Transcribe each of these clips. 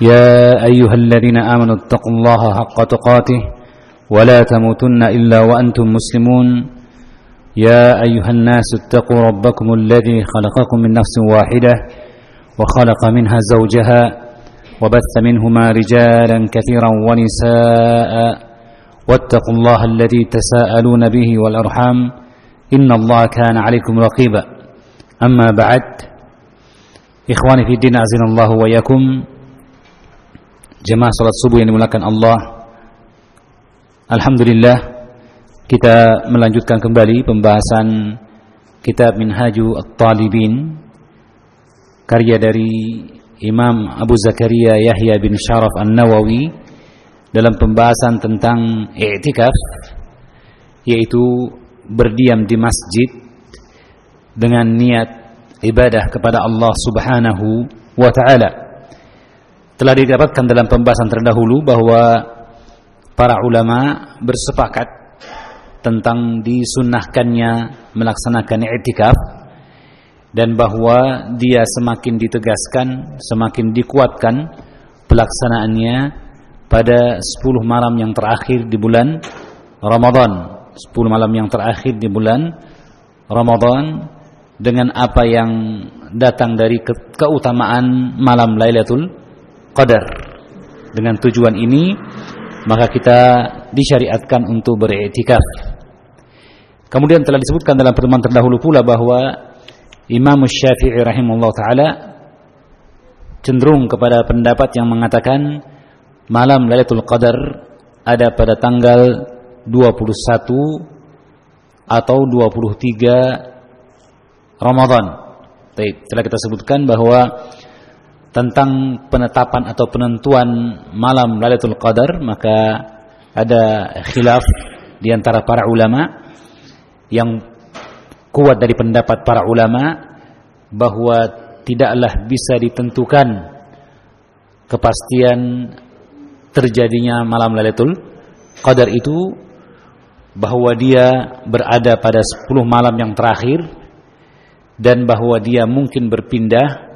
يا أيها الذين آمنوا اتقوا الله حق تقاته ولا تموتن إلا وأنتم مسلمون. يا أيها الناس اتقوا ربكم الذي خلقكم من نفس واحدة وخلق منها زوجها وبث منهما رجالا كثيرا ونساء واتقوا الله الذي تساءلون به والأرحام إن الله كان عليكم رقيبا. أما بعد إخواني في الدين أعزنا الله وإياكم Jemaah salat subuh yang dimulakan Allah. Alhamdulillah Kita melanjutkan kembali pembahasan Kitab Minhaju At-Talibin Karya dari Imam Abu Zakaria Yahya bin Sharaf An-Nawawi Dalam pembahasan tentang i'tikaf Yaitu berdiam di masjid Dengan niat ibadah kepada Allah subhanahu wa ta'ala telah didapatkan dalam pembahasan terdahulu bahwa para ulama bersepakat tentang disunnahkannya melaksanakan i'tikaf dan bahwa dia semakin ditegaskan, semakin dikuatkan pelaksanaannya pada 10 malam yang terakhir di bulan Ramadan. 10 malam yang terakhir di bulan Ramadan dengan apa yang datang dari keutamaan malam Lailatul qadar. Dengan tujuan ini maka kita disyariatkan untuk beriktikaf. Kemudian telah disebutkan dalam pertemuan terdahulu pula bahwa Imam Syafi'i rahimahullah taala cenderung kepada pendapat yang mengatakan malam Lailatul Qadar ada pada tanggal 21 atau 23 Ramadan. Baik, telah kita sebutkan bahwa tentang penetapan atau penentuan malam Lailatul Qadar maka ada khilaf di antara para ulama yang kuat dari pendapat para ulama bahwa tidaklah bisa ditentukan kepastian terjadinya malam Lailatul Qadar itu bahwa dia berada pada 10 malam yang terakhir dan bahwa dia mungkin berpindah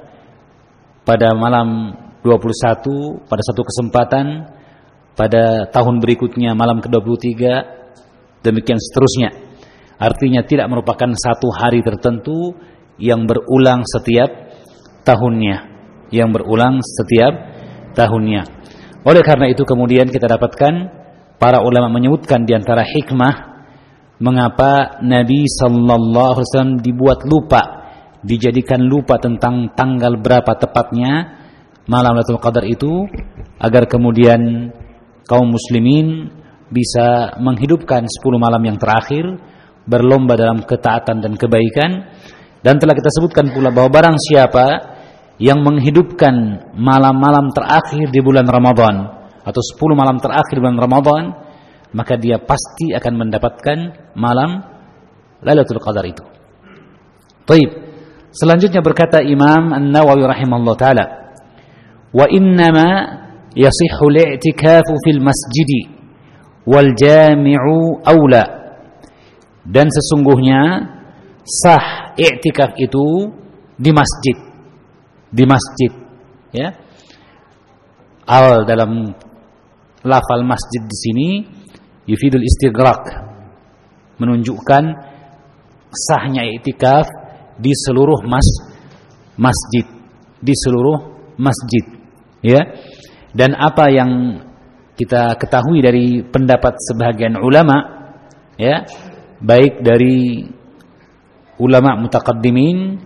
pada malam 21 pada satu kesempatan pada tahun berikutnya malam ke-23 demikian seterusnya. Artinya tidak merupakan satu hari tertentu yang berulang setiap tahunnya. Yang berulang setiap tahunnya. Oleh karena itu kemudian kita dapatkan para ulama menyebutkan di antara hikmah mengapa Nabi sallallahu alaihi wasallam dibuat lupa dijadikan lupa tentang tanggal berapa tepatnya malam Lailatul Qadar itu agar kemudian kaum muslimin bisa menghidupkan 10 malam yang terakhir berlomba dalam ketaatan dan kebaikan dan telah kita sebutkan pula bahwa barang siapa yang menghidupkan malam-malam terakhir di bulan Ramadan atau 10 malam terakhir di bulan Ramadan maka dia pasti akan mendapatkan malam Lailatul Qadar itu. Baik. Selanjutnya berkata Imam An-Nawawi rahimahullah taala, "Wa innama yasihhu al-i'tikafu fil masjidi wal jami'u aula." Dan sesungguhnya sah i'tikaf itu di masjid. Di masjid, ya. Al dalam lafal masjid di sini yufidul istighraq menunjukkan sahnya i'tikaf di seluruh mas masjid. Di seluruh masjid. Ya. Dan apa yang kita ketahui dari pendapat sebagian ulama ya baik dari ulama mutaqaddimin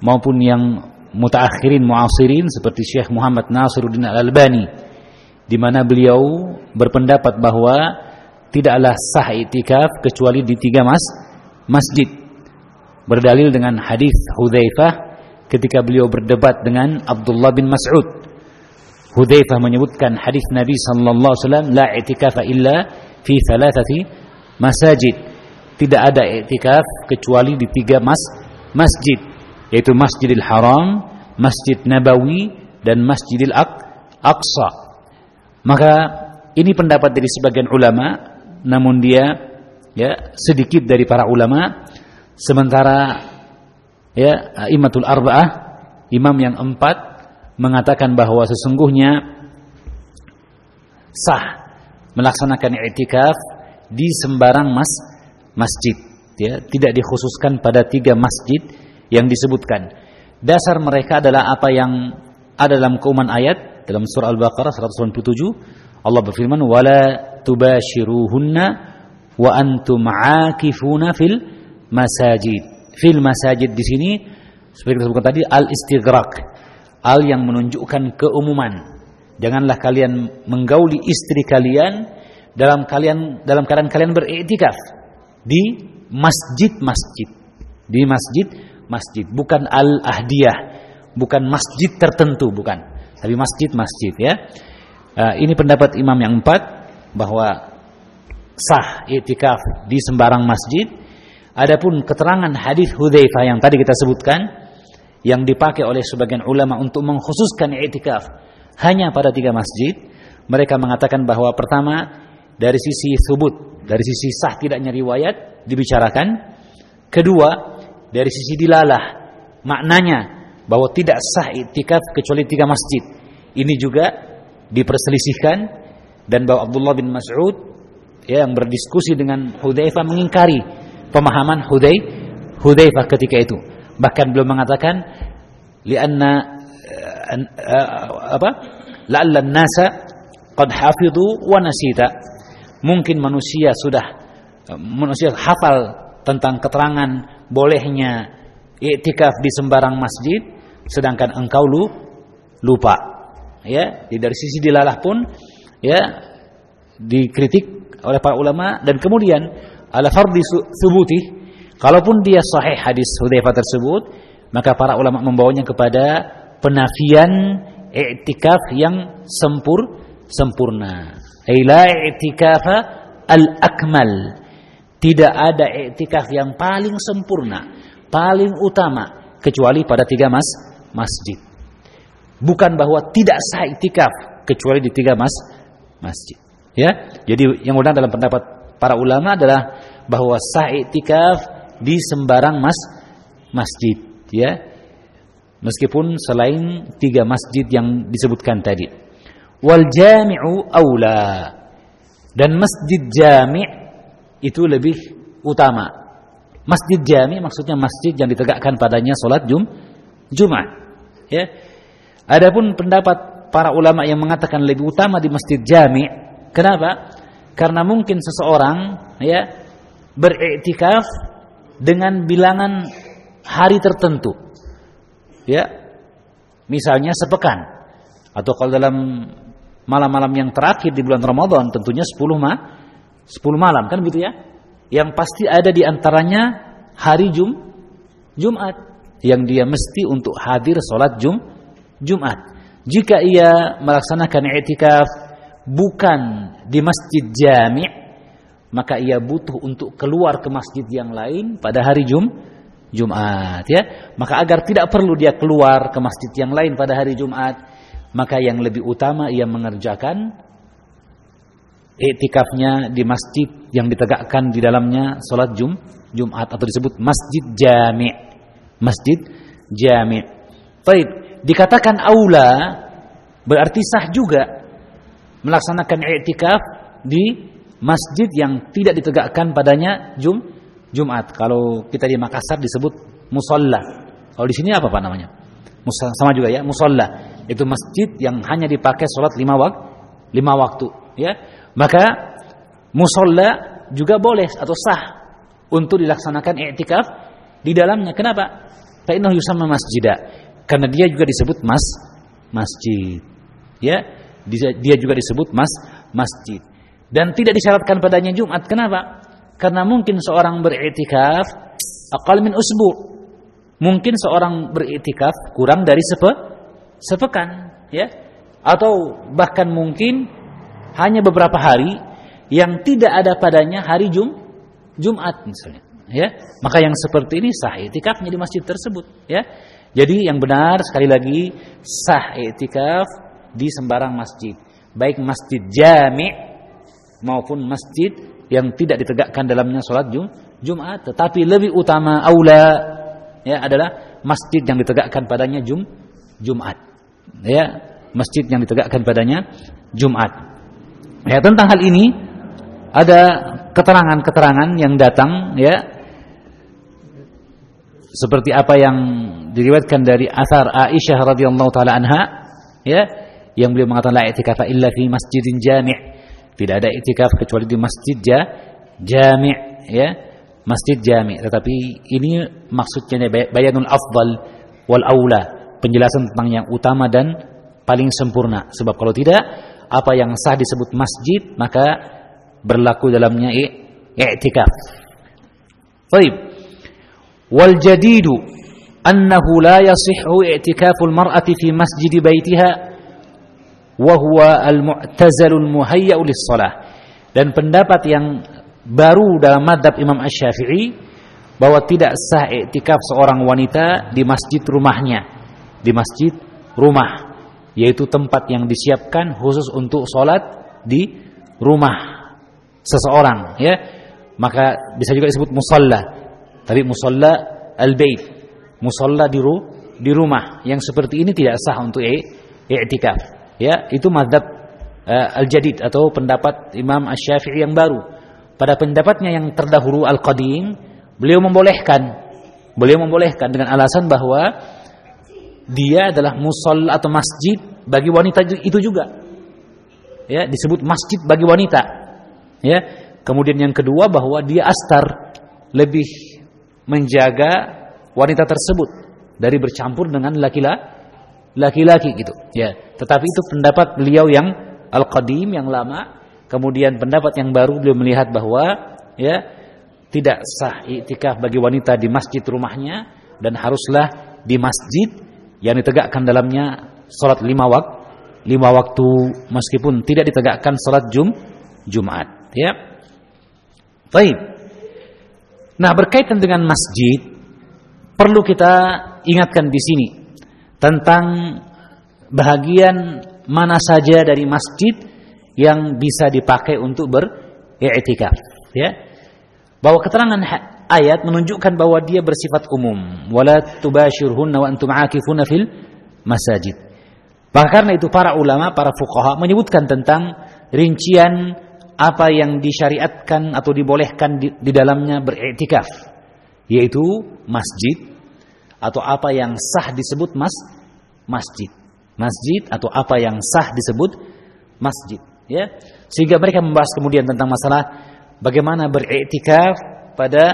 maupun yang mutaakhirin muasirin seperti Syekh Muhammad Nasiruddin Al-Albani di mana beliau berpendapat bahwa tidaklah sah itikaf kecuali di tiga mas masjid berdalil dengan hadis Hudzaifah ketika beliau berdebat dengan Abdullah bin Mas'ud. Hudzaifah menyebutkan hadis Nabi sallallahu alaihi wasallam la i'tikafa illa fi thalathati masajid. Tidak ada i'tikaf kecuali di tiga mas masjid, yaitu Masjidil Haram, Masjid Nabawi dan Masjidil Aqsa. Maka ini pendapat dari sebagian ulama, namun dia ya sedikit dari para ulama sementara ya imatul arba'ah imam yang empat mengatakan bahwa sesungguhnya sah melaksanakan i'tikaf di sembarang mas masjid ya. Tidak dikhususkan pada tiga masjid yang disebutkan. Dasar mereka adalah apa yang ada dalam keumuman ayat dalam surah Al-Baqarah 197 Allah berfirman wala tubashiruhunna wa antum aakifuna fil masajid fil masajid di sini seperti disebutkan tadi al istighraq al yang menunjukkan keumuman. Janganlah kalian menggauli istri kalian dalam kalian dalam keadaan kalian beriktikaf di masjid-masjid. Di masjid-masjid, bukan al-ahdiyah, bukan masjid tertentu, bukan. Tapi masjid-masjid ya. Uh, ini pendapat imam yang empat bahwa sah iktikaf di sembarang masjid. Adapun keterangan hadis Hudzaifah yang tadi kita sebutkan yang dipakai oleh sebagian ulama untuk mengkhususkan i'tikaf hanya pada tiga masjid, mereka mengatakan bahwa pertama dari sisi subut, dari sisi sah tidaknya riwayat dibicarakan. Kedua, dari sisi dilalah, maknanya bahwa tidak sah i'tikaf kecuali tiga masjid. Ini juga diperselisihkan dan bahwa Abdullah bin Mas'ud ya, yang berdiskusi dengan Hudzaifah mengingkari pemahaman Huday Hudzaifah ketika itu. Bahkan belum mengatakan lianna apa? La'alla nasa qad hafidhu wa nasita. Mungkin manusia sudah manusia hafal tentang keterangan bolehnya i'tikaf di sembarang masjid sedangkan engkau lu lupa. Ya dari sisi dilalah pun ya dikritik oleh para ulama dan kemudian ala fardi subuti Kalaupun dia sahih hadis Hudzaifah tersebut, maka para ulama membawanya kepada penafian i'tikaf yang sempur sempurna. Ila i'tikafa al-akmal. Tidak ada i'tikaf yang paling sempurna, paling utama kecuali pada tiga mas masjid. Bukan bahwa tidak sah i'tikaf kecuali di tiga mas masjid. Ya, jadi yang mudah dalam pendapat para ulama adalah bahwa sah i'tikaf di sembarang mas masjid ya. Meskipun selain tiga masjid yang disebutkan tadi. Wal jami'u aula dan masjid jami' itu lebih utama. Masjid jami' maksudnya masjid yang ditegakkan padanya salat jum Jumat ya. Adapun pendapat para ulama yang mengatakan lebih utama di masjid jami' kenapa karena mungkin seseorang ya beriktikaf dengan bilangan hari tertentu. Ya. Misalnya sepekan atau kalau dalam malam-malam yang terakhir di bulan Ramadan tentunya 10 ma 10 malam kan gitu ya. Yang pasti ada di antaranya hari Jum Jumat yang dia mesti untuk hadir sholat Jum Jumat. Jika ia melaksanakan i'tikaf bukan di masjid jami' maka ia butuh untuk keluar ke masjid yang lain pada hari Jum Jumat ya. Maka agar tidak perlu dia keluar ke masjid yang lain pada hari Jumat, maka yang lebih utama ia mengerjakan iktikafnya di masjid yang ditegakkan di dalamnya salat Jum Jumat atau disebut masjid jami'. Masjid jami'. Baik, dikatakan aula berarti sah juga melaksanakan iktikaf di masjid yang tidak ditegakkan padanya Jum Jumat. Kalau kita di Makassar disebut musolla. Kalau di sini apa pak namanya? Sama juga ya, musolla. Itu masjid yang hanya dipakai sholat lima waktu, lima waktu. Ya, maka musolla juga boleh atau sah untuk dilaksanakan i'tikaf di dalamnya. Kenapa? Karena yusamma masjidah. Karena dia juga disebut mas masjid. Ya, dia juga disebut mas masjid dan tidak disyaratkan padanya Jumat. Kenapa? Karena mungkin seorang beriktikaf akal min usbu. Mungkin seorang beriktikaf kurang dari sepe, sepekan, ya. atau bahkan mungkin hanya beberapa hari yang tidak ada padanya hari Jum Jumat misalnya ya maka yang seperti ini sah itikafnya di masjid tersebut ya jadi yang benar sekali lagi sah itikaf di sembarang masjid. Baik masjid jami' maupun masjid yang tidak ditegakkan dalamnya sholat Jum Jumat. Tetapi lebih utama aula ya adalah masjid yang ditegakkan padanya Jum Jumat. Ya masjid yang ditegakkan padanya Jumat. Ya, tentang hal ini ada keterangan-keterangan yang datang ya seperti apa yang diriwayatkan dari asar Aisyah radhiyallahu taala anha ya yang beliau mengatakan la i'tikaf illa fi masjidin jami' tidak ada i'tikaf kecuali di masjid ja, jami' ya. Masjid jami' tetapi ini maksudnya bayanul afdal wal aula. Penjelasan tentang yang utama dan paling sempurna. Sebab kalau tidak, apa yang sah disebut masjid, maka berlaku dalamnya i'tikaf. Wal jadidu annahu la yasihhu i'tikaful mar'ati fi masjid baitiha wa huwa al-mu'tazalul muhayya'u lis-shalah. Dan pendapat yang baru dalam madhab Imam Ash-Syafi'i bahwa tidak sah iktikaf seorang wanita di masjid rumahnya, di masjid rumah. Yaitu tempat yang disiapkan khusus untuk sholat di rumah seseorang ya. Maka bisa juga disebut musalla tapi musalla al-bait musalla di, ru, di rumah. Yang seperti ini tidak sah untuk i'tikaf ya itu mazhab uh, al-jadid atau pendapat Imam Asy-Syafi'i yang baru pada pendapatnya yang terdahulu al-qadim beliau membolehkan beliau membolehkan dengan alasan bahwa dia adalah musol atau masjid bagi wanita itu juga. Ya, disebut masjid bagi wanita. Ya. Kemudian yang kedua bahwa dia astar lebih menjaga wanita tersebut dari bercampur dengan laki-laki gitu. Ya. Tetapi itu pendapat beliau yang al-qadim yang lama, kemudian pendapat yang baru beliau melihat bahwa ya tidak sah iktikaf bagi wanita di masjid rumahnya dan haruslah di masjid yang ditegakkan dalamnya salat lima waktu lima waktu meskipun tidak ditegakkan salat Jum Jumat ya. Baik. Nah, berkaitan dengan masjid perlu kita ingatkan di sini tentang bahagian mana saja dari masjid yang bisa dipakai untuk beriktikaf ya. Bahwa keterangan ayat menunjukkan bahwa dia bersifat umum. Wala tubashirhunna wa antum aakifuna fil masajid. Maka karena itu para ulama, para fuqaha menyebutkan tentang rincian apa yang disyariatkan atau dibolehkan di, di dalamnya beriktikaf, yaitu masjid atau apa yang sah disebut mas masjid. Masjid atau apa yang sah disebut masjid, ya. Sehingga mereka membahas kemudian tentang masalah bagaimana beriktikaf pada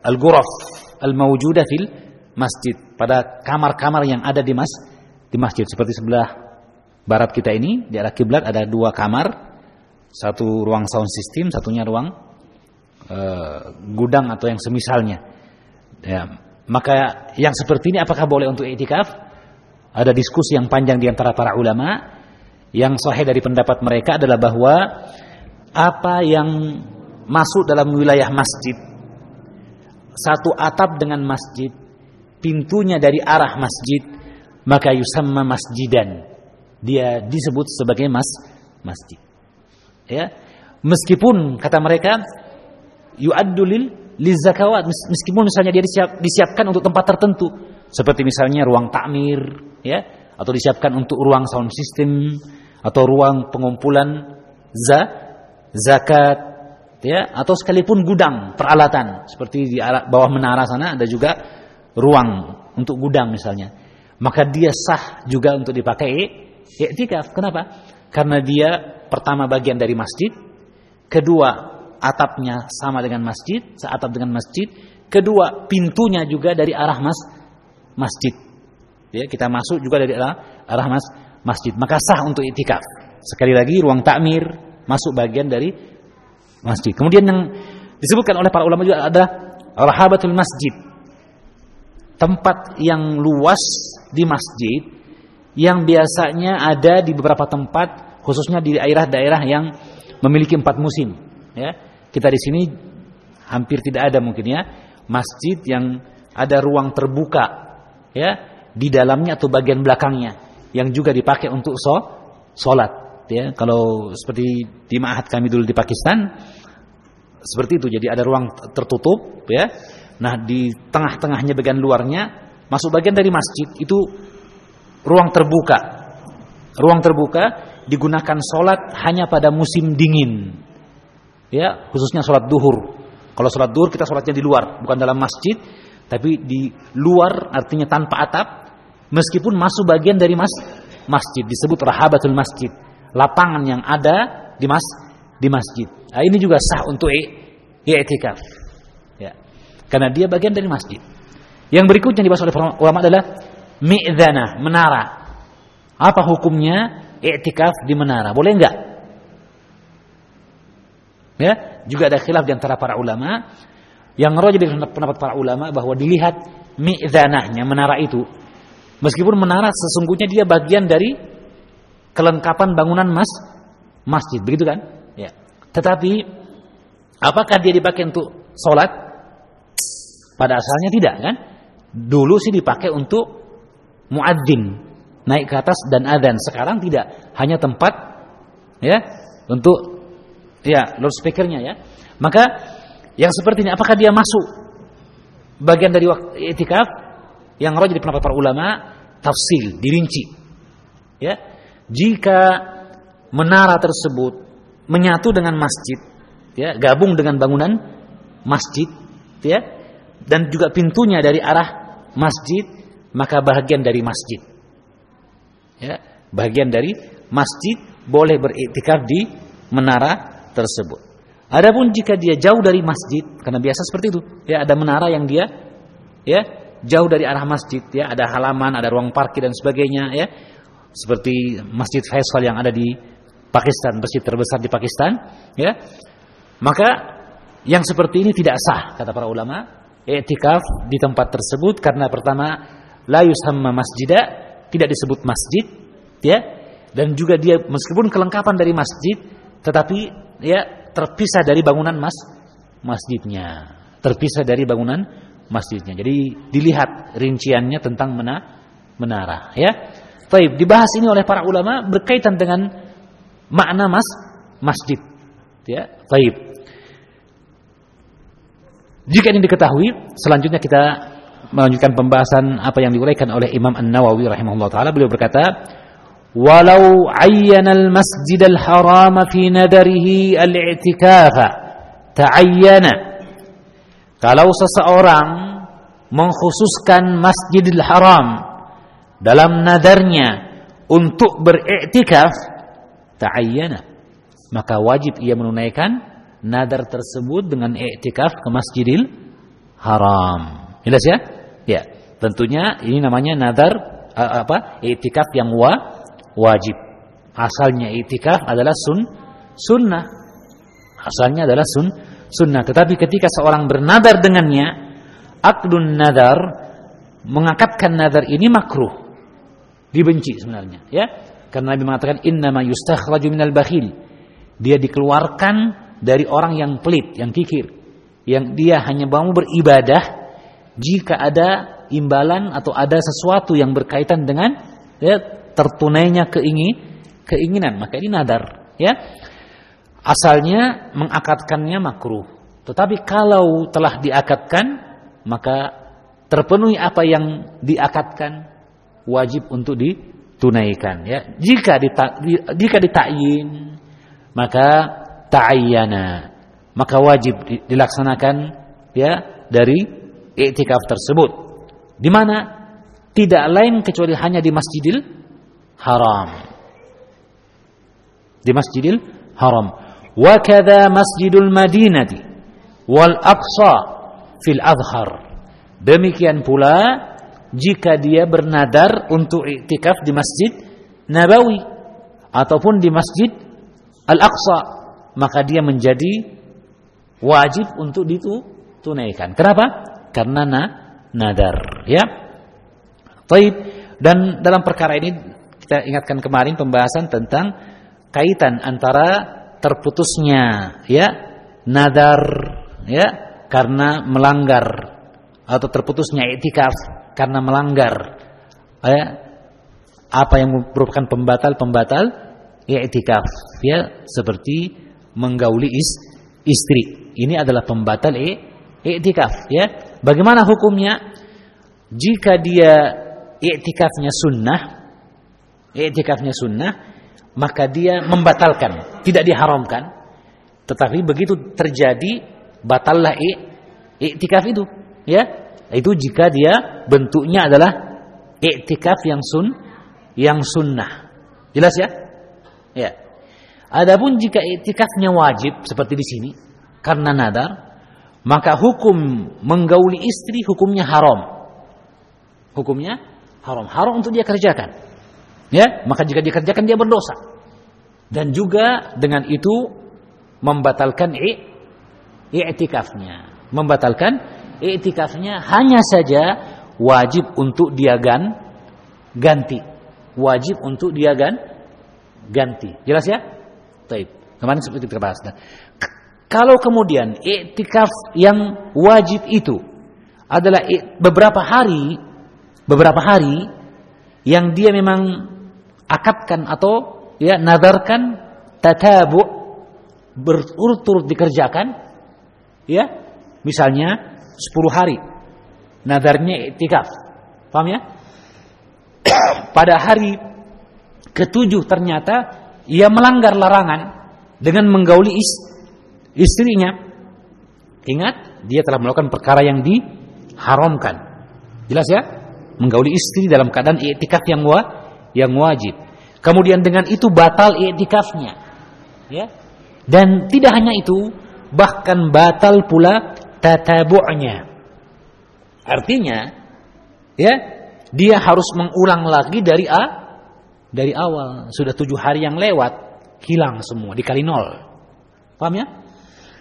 al-ghuraf al-mawjudah fil masjid pada kamar-kamar yang ada di mas di masjid. Seperti sebelah barat kita ini di arah kiblat ada dua kamar. Satu ruang sound system satunya ruang uh, gudang atau yang semisalnya. Ya maka yang seperti ini apakah boleh untuk itikaf ada diskusi yang panjang di antara para ulama yang sahih dari pendapat mereka adalah bahwa apa yang masuk dalam wilayah masjid satu atap dengan masjid, pintunya dari arah masjid, maka yusamma masjidan. Dia disebut sebagai mas masjid. Ya. Meskipun kata mereka yu'addu lil lizakawat meskipun misalnya dia disiap, disiapkan untuk tempat tertentu seperti misalnya ruang takmir ya atau disiapkan untuk ruang sound system atau ruang pengumpulan za, zakat ya atau sekalipun gudang peralatan. Seperti di bawah menara sana ada juga ruang untuk gudang misalnya. Maka dia sah juga untuk dipakai i'tikaf. Kenapa? Karena dia pertama bagian dari masjid kedua atapnya sama dengan masjid seatap dengan masjid kedua pintunya juga dari arah mas masjid. Ya kita masuk juga dari arah, arah mas masjid. Maka sah untuk i'tikaf. Sekali lagi ruang takmir masuk bagian dari masjid. Kemudian yang disebutkan oleh para ulama juga ada rahabatul masjid. Tempat yang luas di masjid yang biasanya ada di beberapa tempat khususnya di daerah-daerah yang memiliki empat musim. Ya kita di sini hampir tidak ada mungkin ya masjid yang ada ruang terbuka ya di dalamnya atau bagian belakangnya yang juga dipakai untuk so, ya kalau seperti di ma'had kami dulu di Pakistan seperti itu jadi ada ruang tertutup ya nah di tengah-tengahnya bagian luarnya masuk bagian dari masjid itu ruang terbuka. Ruang terbuka digunakan sholat hanya pada musim dingin. Ya, khususnya sholat duhur. Kalau sholat duhur kita sholatnya di luar, bukan dalam masjid, tapi di luar artinya tanpa atap, meskipun masuk bagian dari mas masjid disebut rahabatul masjid, lapangan yang ada di mas di masjid. Nah, ini juga sah untuk i'tikaf. Ya. Karena dia bagian dari masjid. Yang berikutnya dibahas oleh ulama adalah mi'dhanah, menara. Apa hukumnya i'tikaf di menara? Boleh enggak? Ya, juga ada khilaf di antara para ulama. Yang roja dari pendapat para ulama bahwa dilihat mi'dhanahnya menara itu. Meskipun menara sesungguhnya dia bagian dari kelengkapan bangunan mas masjid, begitu kan? Ya. Tetapi apakah dia dipakai untuk sholat? Pada asalnya tidak kan? Dulu sih dipakai untuk muadzin naik ke atas dan adzan. Sekarang tidak, hanya tempat ya untuk ya loudspeakernya ya. Maka yang seperti ini apakah dia masuk bagian dari waktu itikaf yang roh jadi pendapat para ulama tafsil dirinci ya jika menara tersebut menyatu dengan masjid ya gabung dengan bangunan masjid ya dan juga pintunya dari arah masjid maka bagian dari masjid. Ya, bagian dari masjid boleh beriktikaf di menara tersebut. Adapun jika dia jauh dari masjid, karena biasa seperti itu, ya ada menara yang dia ya jauh dari arah masjid, ya ada halaman, ada ruang parkir dan sebagainya, ya seperti Masjid Faisal yang ada di Pakistan, masjid terbesar di Pakistan, ya maka yang seperti ini tidak sah kata para ulama, iktikaf di tempat tersebut karena pertama la yusamma masjidah, tidak disebut masjid, ya. Dan juga dia meskipun kelengkapan dari masjid, tetapi ya terpisah dari bangunan mas masjidnya, terpisah dari bangunan masjidnya. Jadi dilihat rinciannya tentang mena, menara, ya. Taib dibahas ini oleh para ulama berkaitan dengan makna mas masjid, ya. Taib. Jika ini diketahui, selanjutnya kita melanjutkan pembahasan apa yang diuraikan oleh Imam An-Nawawi rahimahullah taala beliau berkata walau ayyana al-masjid al-haram fi nadarihi al-i'tikafa ta'ayyana kalau seseorang mengkhususkan Masjidil Haram dalam nadarnya untuk beriktikaf ta'ayyana maka wajib ia menunaikan nadar tersebut dengan iktikaf ke Masjidil Haram. Jelas ya? Ya, tentunya ini namanya nadar uh, apa? Itikaf yang wa, wajib. Asalnya itikaf adalah sun sunnah. Asalnya adalah sun sunnah. Tetapi ketika seorang bernadar dengannya, akdun nadar mengakatkan nadar ini makruh. Dibenci sebenarnya, ya. Karena Nabi mengatakan innama yustakhraju minal bakhil. Dia dikeluarkan dari orang yang pelit, yang kikir. Yang dia hanya mau beribadah jika ada imbalan atau ada sesuatu yang berkaitan dengan ya, tertunainya keingin, keinginan, maka ini nadar, ya. Asalnya mengakatkannya makruh. Tetapi kalau telah diakatkan, maka terpenuhi apa yang diakatkan wajib untuk ditunaikan ya. Jika dita, jika ditakyin maka ta'ayyana maka wajib dilaksanakan ya dari i'tikaf tersebut. Di mana? Tidak lain kecuali hanya di Masjidil Haram. Di Masjidil Haram. Wa Masjidul Madinati wal Aqsa fil Adhar. Demikian pula jika dia bernadar untuk iktikaf di Masjid Nabawi ataupun di Masjid Al-Aqsa, maka dia menjadi wajib untuk ditunaikan. Kenapa? karena na, nadar ya. Taib dan dalam perkara ini kita ingatkan kemarin pembahasan tentang kaitan antara terputusnya ya nadar ya karena melanggar atau terputusnya iktikaf karena melanggar ya. Apa yang merupakan pembatal-pembatal? Iktikaf ya seperti menggauli is, istri. Ini adalah pembatal iktikaf ya. Bagaimana hukumnya? Jika dia iktikafnya sunnah iktikafnya sunnah maka dia membatalkan tidak diharamkan. Tetapi begitu terjadi batallah iktikaf itu ya. Itu jika dia bentuknya adalah iktikaf yang sun yang sunnah. Jelas ya? Ya. Adapun jika iktikafnya wajib seperti di sini karena nadar maka hukum menggauli istri hukumnya haram. Hukumnya haram. Haram untuk dia kerjakan. Ya, maka jika dikerjakan dia berdosa. Dan juga dengan itu membatalkan i'tikafnya. Membatalkan i'tikafnya hanya saja wajib untuk dia gan ganti. Wajib untuk dia gan ganti. Jelas ya? Baik. Kemarin seperti kita bahas. Kalau kemudian i'tikaf yang wajib itu adalah beberapa hari beberapa hari yang dia memang akadkan atau ya nadarkan tatabu berurut-urut dikerjakan ya misalnya 10 hari. Nadarnya iktikaf paham ya? Pada hari ketujuh ternyata ia melanggar larangan dengan menggauli is, istrinya. Ingat dia telah melakukan perkara yang diharamkan. Jelas ya? Menggauli istri dalam keadaan i'tikaf yang wa, yang wajib. Kemudian dengan itu batal i'tikafnya. Ya. Dan tidak hanya itu, bahkan batal pula tatabu'nya. Artinya, ya, dia harus mengulang lagi dari a dari awal. Sudah tujuh hari yang lewat, hilang semua, dikali nol. Paham ya?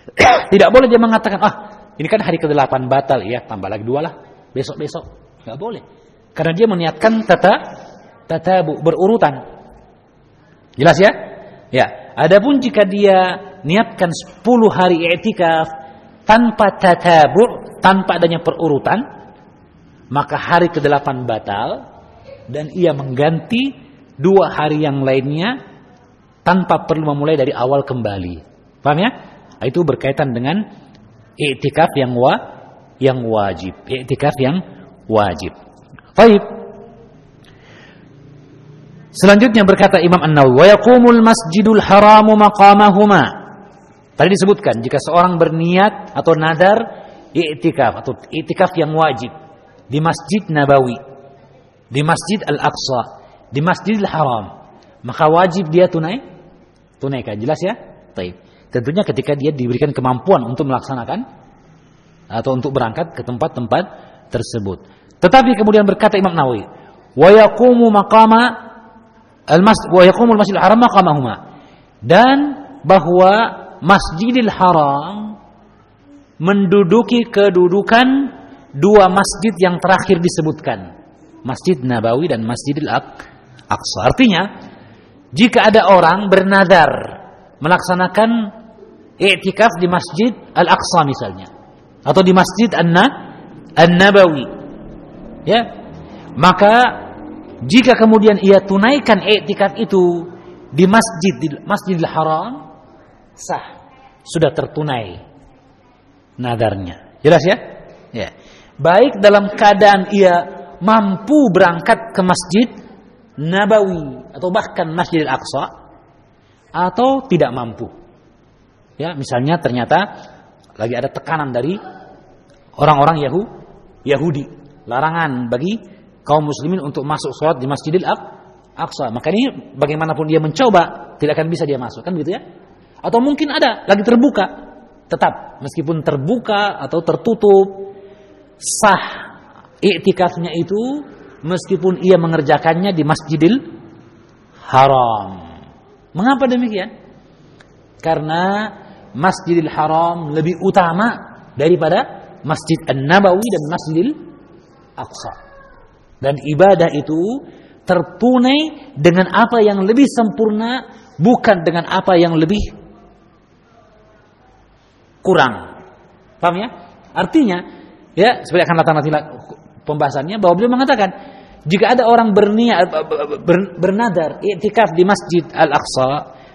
tidak boleh dia mengatakan, ah, ini kan hari ke-8 batal, ya, tambah lagi dua lah, besok-besok. Tidak boleh. Karena dia meniatkan tata tatabu berurutan. Jelas ya? Ya. Adapun jika dia niatkan 10 hari i'tikaf tanpa tatabu, tanpa adanya perurutan, maka hari ke-8 batal dan ia mengganti dua hari yang lainnya tanpa perlu memulai dari awal kembali. Paham ya? Itu berkaitan dengan i'tikaf yang wa yang wajib, i'tikaf yang wajib. Baik. Selanjutnya berkata Imam An-Nawawi, "Wa yaqumul masjidul haramu maqamahuma." Tadi disebutkan jika seorang berniat atau nadar i'tikaf atau i'tikaf yang wajib di Masjid Nabawi, di Masjid Al-Aqsa, di Masjidil Haram, maka wajib dia tunai tunaikan. Jelas ya? Baik. Tentunya ketika dia diberikan kemampuan untuk melaksanakan atau untuk berangkat ke tempat-tempat tersebut. Tetapi kemudian berkata Imam Nawawi, wa yaqumu maqama al-masjidil haram maqamahuma. Dan bahwa Masjidil Haram menduduki kedudukan dua masjid yang terakhir disebutkan. Masjid Nabawi dan Masjidil Aqsa. Artinya, jika ada orang bernadar melaksanakan i'tikaf di Masjid Al-Aqsa misalnya atau di Masjid An-Nabawi ya maka jika kemudian ia tunaikan i'tikaf itu di masjid di Masjidil Haram sah. Sudah tertunai nadarnya. Jelas ya? Ya. Baik dalam keadaan ia mampu berangkat ke masjid Nabawi atau bahkan Masjidil Aqsa atau tidak mampu. Ya misalnya ternyata lagi ada tekanan dari orang-orang Yahudi. Larangan bagi kaum muslimin untuk masuk sholat di Masjidil Aqsa. Maka ini bagaimanapun dia mencoba, tidak akan bisa dia masuk, kan gitu ya? Atau mungkin ada lagi terbuka, tetap meskipun terbuka atau tertutup sah iktikafnya itu meskipun ia mengerjakannya di Masjidil Haram. Mengapa demikian? Karena Masjidil Haram lebih utama daripada Masjid An-Nabawi dan Masjidil Aqsa. Dan ibadah itu tertunai dengan apa yang lebih sempurna bukan dengan apa yang lebih kurang. Paham ya? Artinya ya seperti akan datang nanti pembahasannya bahwa beliau mengatakan jika ada orang berniat ber, bernadar iktikaf di Masjid Al-Aqsa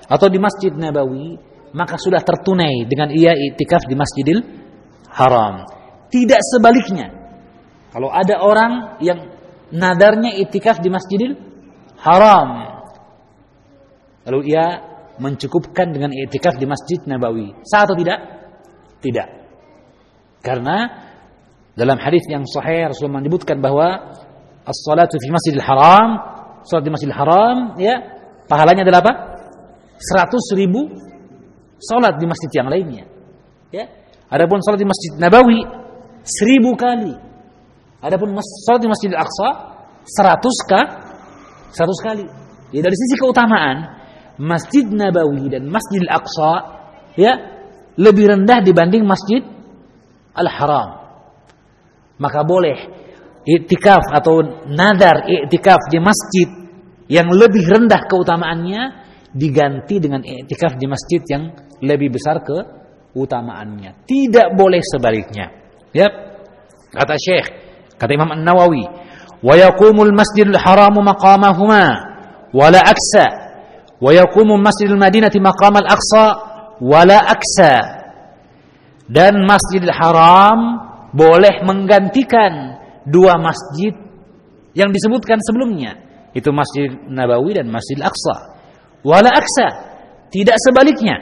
atau di Masjid Nabawi maka sudah tertunai dengan ia iktikaf di Masjidil Haram. Tidak sebaliknya. Kalau ada orang yang nadarnya iktikaf di Masjidil Haram lalu ia mencukupkan dengan iktikaf di Masjid Nabawi. Sah atau tidak? Tidak. Karena dalam hadis yang sahih Rasulullah menyebutkan bahwa as-salatu fi Masjidil Haram, salat di Masjidil Haram ya, pahalanya adalah apa? 100 ribu salat di masjid yang lainnya. Ya. Adapun salat di Masjid Nabawi seribu kali. Adapun salat di Masjid Al-Aqsa 100 ka 100 kali. Ya dari sisi keutamaan Masjid Nabawi dan Masjid Al-Aqsa ya lebih rendah dibanding Masjid Al-Haram. Maka boleh iktikaf atau nadar iktikaf di masjid yang lebih rendah keutamaannya diganti dengan iktikaf di masjid yang lebih besar keutamaannya. Tidak boleh sebaliknya. Ya. Kata Syekh, kata Imam An-Nawawi, "Wa yaqumul Masjidil Haram maqamahuma wala aksa wa yaqumu Masjidil Madinati maqamal Aqsa wala aksa." Dan Masjidil Haram boleh menggantikan dua masjid yang disebutkan sebelumnya, itu Masjid Nabawi dan Masjid Aqsa. Wala aksa, tidak sebaliknya.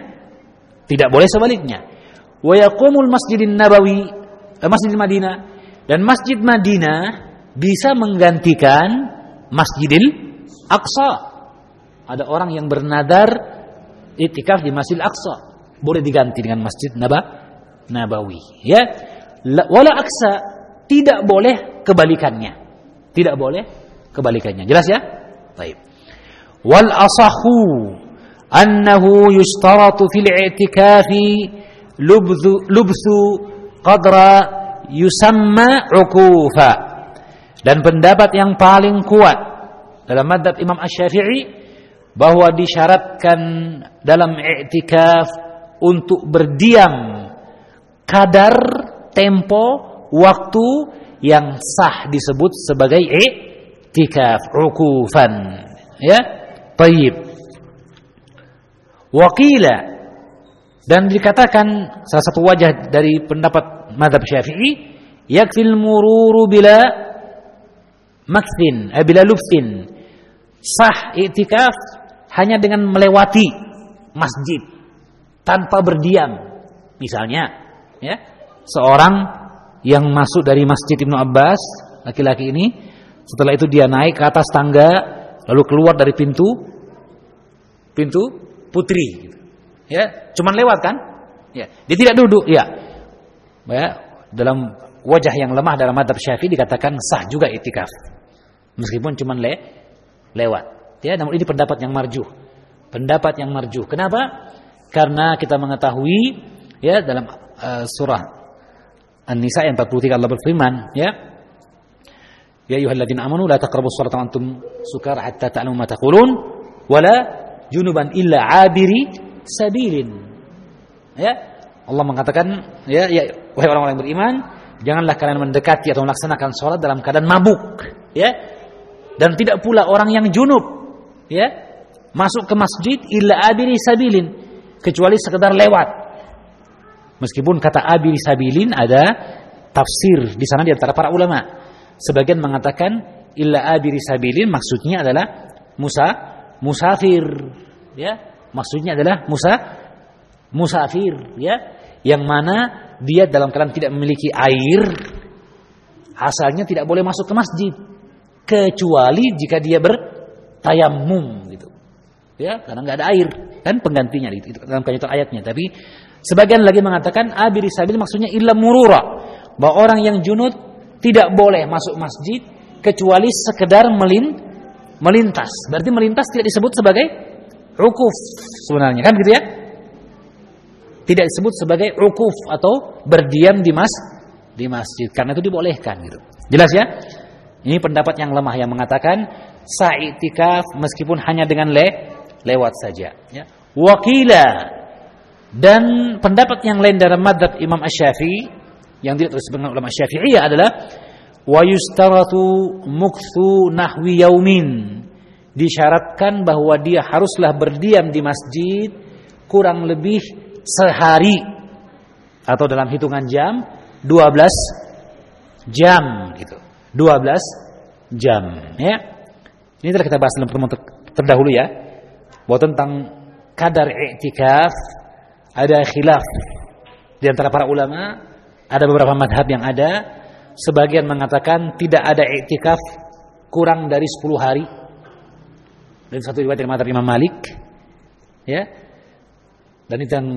Tidak boleh sebaliknya. Wa yaqumul Masjidin Nabawi, eh, Masjid Madinah dan Masjid Madinah bisa menggantikan Masjidil Aqsa. Ada orang yang bernadar itikaf di Masjid Aqsa, boleh diganti dengan Masjid Naba, Nabawi, ya. Wala aksa tidak boleh kebalikannya. Tidak boleh kebalikannya. Jelas ya? Baik. Wal asahu annahu yushtaratu fil i'tikafi lubzu qadra yusamma ukufa. Dan pendapat yang paling kuat dalam madhab Imam Ash-Syafi'i bahwa disyaratkan dalam i'tikaf untuk berdiam kadar tempo waktu yang sah disebut sebagai i'tikaf ukufan ya? Tayyib. Waqila dan dikatakan salah satu wajah dari pendapat syafi'i yakfil mururu bila makthin eh, bila lufsin sah i'tikaf hanya dengan melewati masjid tanpa berdiam misalnya ya seorang yang masuk dari Masjid Ibnu Abbas, laki-laki ini, setelah itu dia naik ke atas tangga, lalu keluar dari pintu pintu putri. Gitu. Ya, cuman lewat kan? Ya, dia tidak duduk, ya. Ya, dalam wajah yang lemah dalam madhab syafi'i dikatakan sah juga itikaf. Meskipun cuman le lewat. Ya, namun ini pendapat yang marjuh. Pendapat yang marjuh. Kenapa? Karena kita mengetahui ya dalam uh, surah An-Nisa ayat 43 Allah berfirman, ya. Ya ayyuhalladzina amanu la taqrabus salata wa antum sukara hatta ta'lamu ma taqulun wala junuban illa abiri sabilin. Ya. Allah mengatakan, ya, ya wahai orang-orang yang beriman, janganlah kalian mendekati atau melaksanakan salat dalam keadaan mabuk, ya. Dan tidak pula orang yang junub, ya, masuk ke masjid illa abiri sabilin, kecuali sekedar lewat Meskipun kata abir sabilin ada tafsir di sana di antara para ulama. Sebagian mengatakan illa abir sabilin maksudnya adalah musa musafir ya. Maksudnya adalah musa musafir ya yang mana dia dalam keadaan tidak memiliki air asalnya tidak boleh masuk ke masjid kecuali jika dia bertayamum gitu. Ya, karena nggak ada air kan penggantinya itu, itu dalam kaitan ayatnya tapi Sebagian lagi mengatakan abiri sabil maksudnya illa murura. Bahwa orang yang junud tidak boleh masuk masjid kecuali sekedar melin, melintas. Berarti melintas tidak disebut sebagai ukuf sebenarnya kan gitu ya? Tidak disebut sebagai ukuf atau berdiam di mas di masjid. Karena itu dibolehkan gitu. Jelas ya? Ini pendapat yang lemah yang mengatakan sah i'tikaf meskipun hanya dengan le lewat saja. Ya. Wakila. Dan pendapat yang lain dalam madhab Imam Asy-Syafi'i yang tidak dengan ulama Syafi'iyah adalah wa yustaratu mukthu nahwi yaumin. Disyaratkan bahwa dia haruslah berdiam di masjid kurang lebih sehari atau dalam hitungan jam 12 jam gitu. 12 jam ya. Ini telah kita bahas dalam pertemuan terdahulu ya bahwa tentang kadar i'tikaf ada khilaf di antara para ulama ada beberapa madhab yang ada. Sebagian mengatakan tidak ada i'tikaf kurang dari 10 hari. Dan satu riwayat madhab Imam Malik ya dan itu yang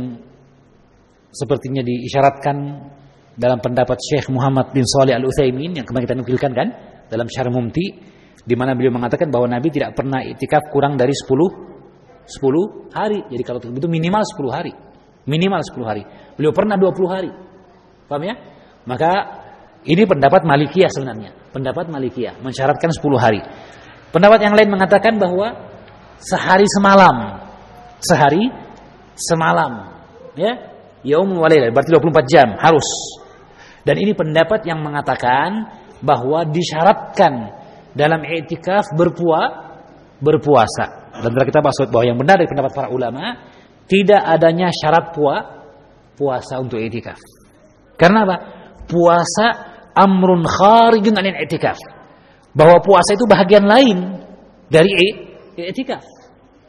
sepertinya diisyaratkan dalam pendapat Syekh Muhammad bin Saleh Al Utsaimin yang kemarin kita nukilkan kan dalam Syarh Mumti di mana beliau mengatakan bahwa Nabi tidak pernah itikaf kurang dari 10 10 hari. Jadi kalau itu minimal 10 hari. Minimal 10 hari. Beliau pernah 20 hari. Paham ya? Maka ini pendapat Malikiyah sebenarnya. Pendapat Malikiyah mensyaratkan 10 hari. Pendapat yang lain mengatakan bahwa sehari semalam. Sehari semalam. Ya, yaum walailah berarti 24 jam harus. Dan ini pendapat yang mengatakan bahwa disyaratkan dalam i'tikaf berpuasa berpuasa. Dan kita bahas bahwa yang benar dari pendapat para ulama tidak adanya syarat pua, puasa untuk i'tikaf. Karena apa? Puasa amrun kharijun anil i'tikaf. Bahwa puasa itu bahagian lain dari i'tikaf.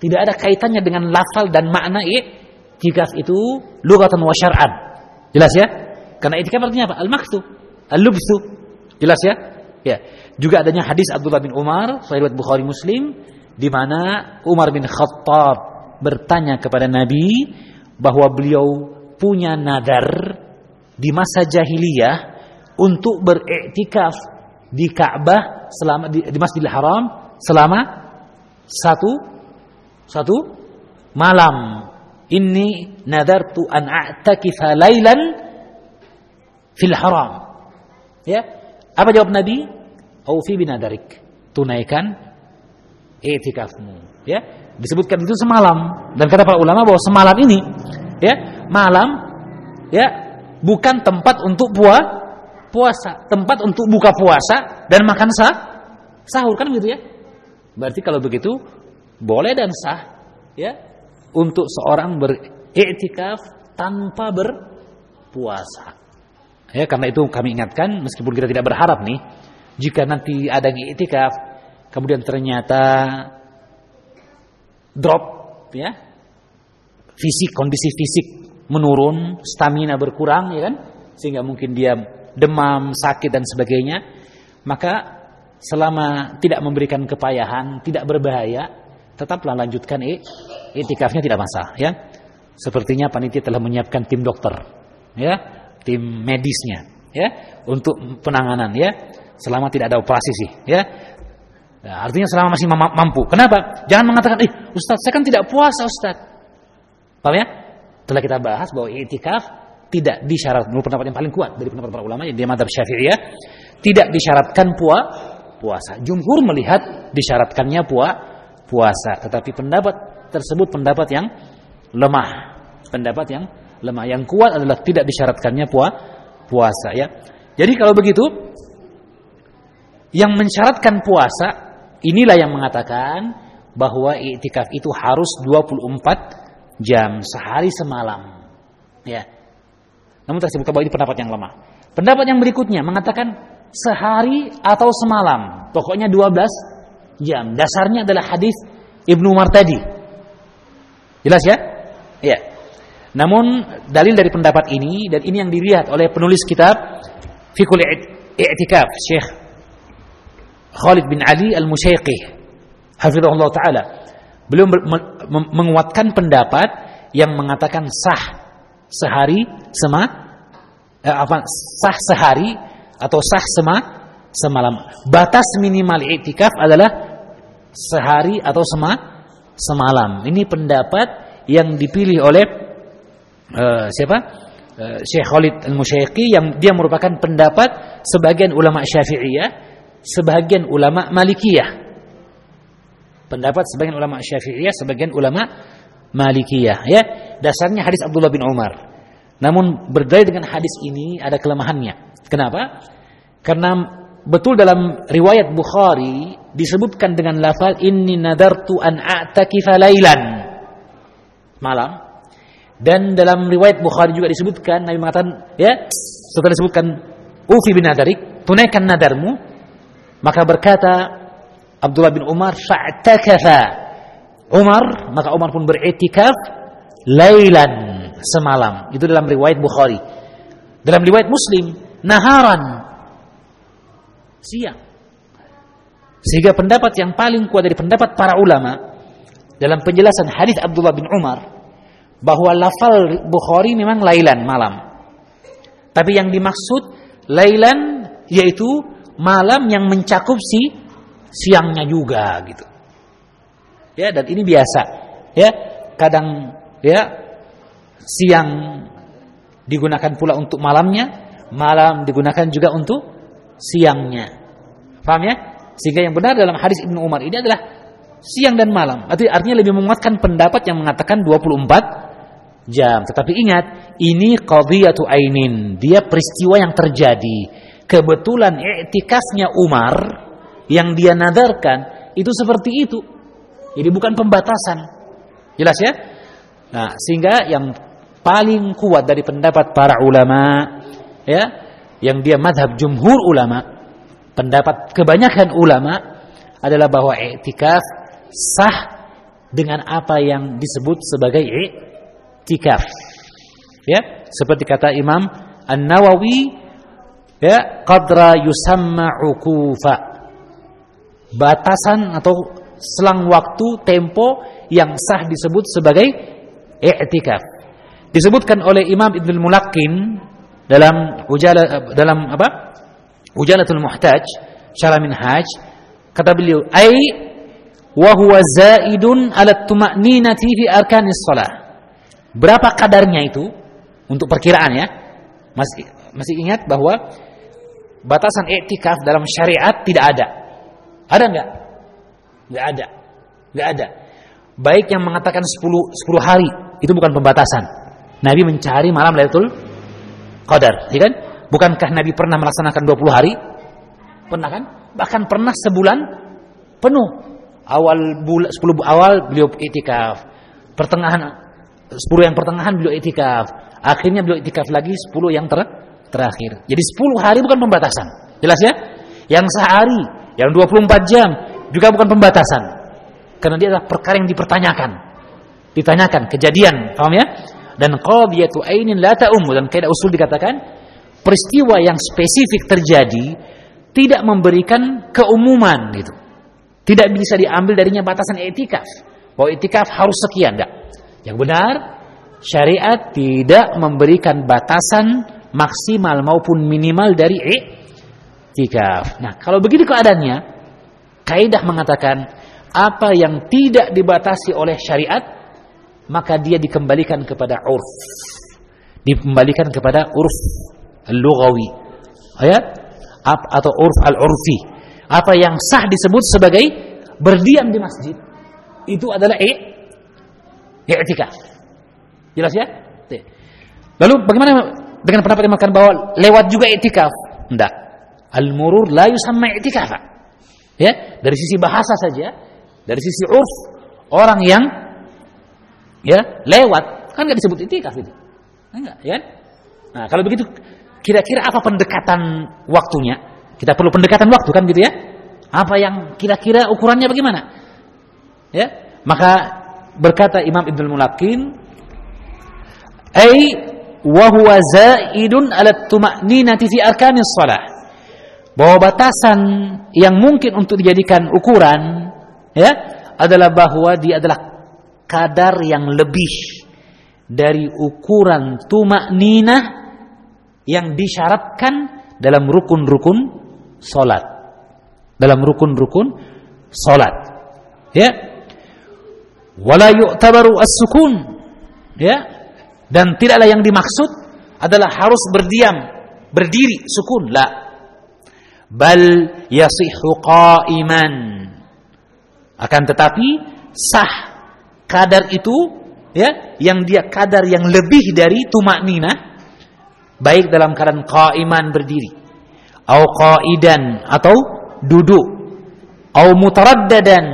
Tidak ada kaitannya dengan lafal dan makna i'tikaf itu lugatan wa syar'an. Jelas ya? Karena itikaf artinya apa? Al-maqtu, al-lubsu. Jelas ya? Ya. Juga adanya hadis Abdullah bin Umar, sahih Bukhari Muslim, di mana Umar bin Khattab bertanya kepada Nabi bahwa beliau punya nadar di masa jahiliyah untuk beriktikaf di Ka'bah selama di, di Masjidil Haram selama satu satu malam. Ini nadartu an a'takifa lailan fil haram. Ya. Apa jawab Nabi? Aufi binadarik. Tunaikan i'tikafmu. Ya. Disebutkan itu semalam dan kata para ulama bahwa semalam ini ya, malam ya, bukan tempat untuk puas puasa, tempat untuk buka puasa dan makan sah sahur kan gitu ya. Berarti kalau begitu boleh dan sah ya untuk seorang beriktikaf tanpa berpuasa. Ya, karena itu kami ingatkan meskipun kita tidak berharap nih jika nanti ada i'tikaf kemudian ternyata drop ya fisik kondisi fisik menurun, stamina berkurang ya kan sehingga mungkin dia demam, sakit dan sebagainya maka selama tidak memberikan kepayahan, tidak berbahaya tetaplah lanjutkan i'tikafnya tidak masalah ya. Sepertinya panitia telah menyiapkan tim dokter ya tim medisnya ya untuk penanganan ya. Selama tidak ada operasi sih ya. Nah, artinya selama masih mampu. Kenapa? Jangan mengatakan eh Ustaz saya kan tidak puasa Ustaz paham ya? Telah kita bahas bahwa itikaf tidak disyarat menurut pendapat yang paling kuat dari pendapat para ulama di madhab syafi'iyah tidak disyaratkan pua, puasa. Jumhur melihat disyaratkannya pua, puasa tetapi pendapat tersebut pendapat yang lemah pendapat yang lemah. Yang kuat adalah tidak disyaratkannya puasa ya. Jadi kalau begitu yang mensyaratkan puasa inilah yang mengatakan bahwa iktikaf itu harus 24 jam sehari semalam. Ya. Namun tersebut bahwa ini pendapat yang lemah. Pendapat yang berikutnya mengatakan sehari atau semalam. Pokoknya 12 jam. Dasarnya adalah hadis Ibnu Umar tadi. Jelas ya? Iya. Namun dalil dari pendapat ini dan ini yang dilihat oleh penulis kitab Fikul I'tikaf Syekh Khalid bin Ali Al-Musyaiqih hafizahullah taala. Beliau menguatkan pendapat yang mengatakan sah sehari sema eh, apa sah sehari atau sah sema semalam. Batas minimal i'tikaf adalah sehari atau sema semalam. Ini pendapat yang dipilih oleh uh, siapa? Uh, Syekh Khalid Al-Musyaiqi yang dia merupakan pendapat sebagian ulama Syafi'iyah, sebagian ulama Malikiyah. pendapat sebagian ulama Syafi'iyah, sebagian ulama Malikiyah ya. Dasarnya hadis Abdullah bin Umar. Namun berdalil dengan hadis ini ada kelemahannya. Kenapa? Karena betul dalam riwayat Bukhari disebutkan dengan lafal inni nadartu an a'takifa lailan. Malam. Dan dalam riwayat Bukhari juga disebutkan Nabi mengatakan ya setelah disebutkan ufi bin nadarik tunaikan nadarmu. Maka berkata Abdullah bin Umar fa'takafa. Umar maka Umar pun beriktikaf lailan semalam. Itu dalam riwayat Bukhari. Dalam riwayat Muslim naharan siang sehingga pendapat yang paling kuat dari pendapat para ulama dalam penjelasan hadis Abdullah bin Umar bahwa lafal Bukhari memang lailan malam tapi yang dimaksud lailan yaitu malam yang mencakup si siangnya juga gitu. Ya dan ini biasa. Ya, kadang ya siang digunakan pula untuk malamnya, malam digunakan juga untuk siangnya. Paham ya? Sehingga yang benar dalam hadis Ibnu Umar ini adalah siang dan malam. Artinya lebih menguatkan pendapat yang mengatakan 24 jam. Tetapi ingat, ini qadhiyatu ainin. Dia peristiwa yang terjadi. Kebetulan i'tikafnya Umar yang dia nadarkan itu seperti itu. Jadi bukan pembatasan. Jelas ya? Nah, sehingga yang paling kuat dari pendapat para ulama ya, yang dia madhab jumhur ulama, pendapat kebanyakan ulama adalah bahwa i'tikaf sah dengan apa yang disebut sebagai i'tikaf. Ya, seperti kata Imam An-Nawawi ya, qadra yusamma ukufa batasan atau selang waktu tempo yang sah disebut sebagai i'tikaf. Disebutkan oleh Imam Ibnu Mulakin dalam ujala dalam apa? Ujalatul Muhtaj, Syarah Minhaj, kata beliau, "Ai wa huwa zaidun 'ala tuma'ninati fi arkanis shalah." Berapa kadarnya itu untuk perkiraan ya? Masih masih ingat bahwa batasan i'tikaf dalam syariat tidak ada. Ada enggak? Enggak ada. Enggak ada. Baik yang mengatakan 10 10 hari itu bukan pembatasan. Nabi mencari malam Lailatul Qadar, ya kan? Bukankah Nabi pernah melaksanakan 20 hari? Pernah kan? Bahkan pernah sebulan penuh. Awal bulan 10 awal beliau itikaf. Pertengahan 10 yang pertengahan beliau itikaf. Akhirnya beliau itikaf lagi 10 yang ter terakhir. Jadi 10 hari bukan pembatasan. Jelas ya? Yang sehari yang 24 jam juga bukan pembatasan. Karena dia adalah perkara yang dipertanyakan. Ditanyakan kejadian, paham ya? Dan qadiyatu ainin la ta'um dan kaidah usul dikatakan peristiwa yang spesifik terjadi tidak memberikan keumuman gitu. Tidak bisa diambil darinya batasan etikaf. Bahwa etikaf harus sekian enggak. Yang benar syariat tidak memberikan batasan maksimal maupun minimal dari i'tikaf. Nah, kalau begitu keadaannya, kaidah mengatakan apa yang tidak dibatasi oleh syariat, maka dia dikembalikan kepada urf. Dikembalikan kepada urf al-lughawi. Ayat atau urf al-urfi. Apa yang sah disebut sebagai berdiam di masjid itu adalah i'tikaf. Jelas ya? Lalu bagaimana dengan pendapat yang makan bahwa lewat juga i'tikaf? Tidak. Al-murur la yusamma i'tikafa. Ya, dari sisi bahasa saja, dari sisi urf, orang yang ya lewat kan nggak disebut itikaf itu. Enggak, ya. Nah, kalau begitu kira-kira apa pendekatan waktunya? Kita perlu pendekatan waktu kan gitu ya? Apa yang kira-kira ukurannya bagaimana? Ya, maka berkata Imam Ibnu Mulakin, "Ai wa huwa zaidun 'ala tuma'ninati fi arkanis shalah." bahwa batasan yang mungkin untuk dijadikan ukuran ya adalah bahwa dia adalah kadar yang lebih dari ukuran tumak nina yang disyaratkan dalam rukun-rukun solat dalam rukun-rukun solat ya. Wala yu'tabaru as-sukun. Ya. Dan tidaklah yang dimaksud adalah harus berdiam berdiri sukun. La. Bal yasihhu qa'iman. Akan tetapi sah kadar itu ya yang dia kadar yang lebih dari tumak nina baik dalam keadaan qaiman berdiri atau qaidan atau duduk atau mutaraddadan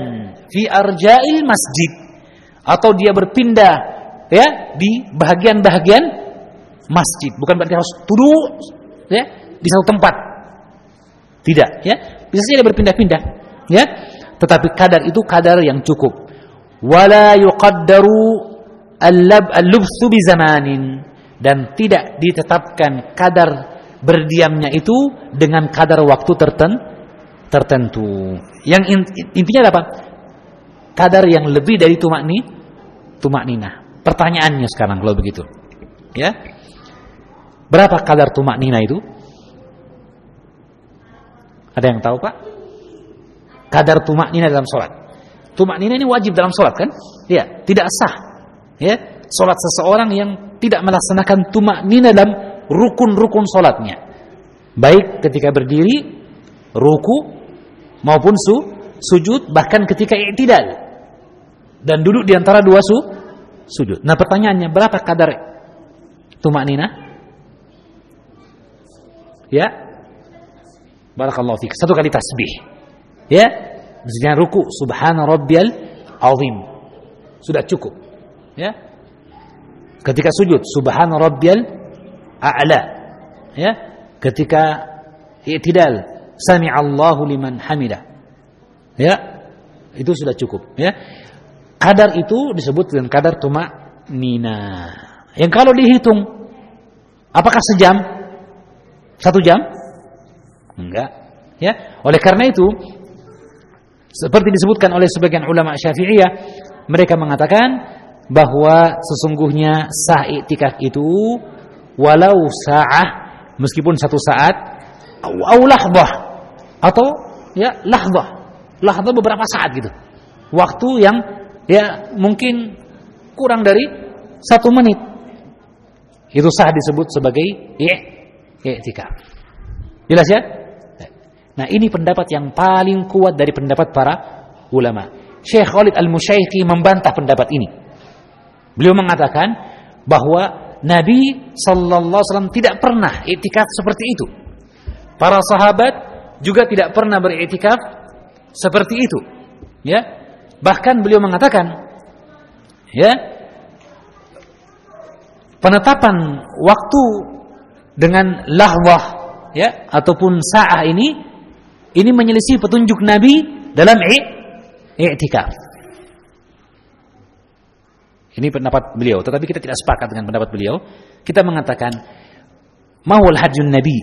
fi arja'il masjid atau dia berpindah ya di bahagian-bahagian masjid. Bukan berarti harus duduk ya di satu tempat. Tidak ya. Bisa saja berpindah-pindah ya. Tetapi kadar itu kadar yang cukup al-lubthu bi zamanin dan tidak ditetapkan kadar berdiamnya itu dengan kadar waktu tertentu. Yang intinya apa? Kadar yang lebih dari tumak ni, tumak. Pertanyaannya sekarang kalau begitu, ya, berapa kadar tumak nina itu? Ada yang tahu pak? Kadar tumak nina dalam sholat. Tumak nina ini wajib dalam sholat kan? Ya, tidak sah. Ya, sholat seseorang yang tidak melaksanakan tumak nina dalam rukun-rukun sholatnya. Baik ketika berdiri, ruku, maupun su, sujud, bahkan ketika i'tidal. Dan duduk di antara dua su, sujud. Nah pertanyaannya, berapa kadar tumak nina? Ya? Barakallahu fiqh. Satu kali tasbih. Ya? Maksudnya ruku, subhana rabbiyal azim. Sudah cukup. Ya? Ketika sujud, subhana rabbiyal a'la. Ya? Ketika i'tidal, sami'allahu liman hamida. Ya? Itu sudah cukup, ya. Kadar itu disebut dengan kadar tumak nina. Yang kalau dihitung apakah sejam? Satu jam? Enggak. Ya. Oleh karena itu seperti disebutkan oleh sebagian ulama Syafi'iyah, mereka mengatakan bahwa sesungguhnya sah iktikaf itu walau sa'ah meskipun satu saat au lahbah atau ya lahbah lahbah beberapa saat gitu. Waktu yang ya mungkin kurang dari satu menit. Itu sah disebut sebagai i'tikaf. Jelas ya nah ini pendapat yang paling kuat dari pendapat para ulama Syekh Khalid Al-Musyaikhi membantah pendapat ini beliau mengatakan bahwa Nabi wasallam tidak pernah iktikaf seperti itu. Para sahabat juga tidak pernah beriktikaf seperti itu. Ya. Bahkan beliau mengatakan ya penetapan waktu dengan lahwah ya ataupun sa'ah ini ini menyelisih petunjuk Nabi dalam i'tikaf. Ini pendapat beliau, tetapi kita tidak sepakat dengan pendapat beliau. Kita mengatakan mahwal hajjun nabi.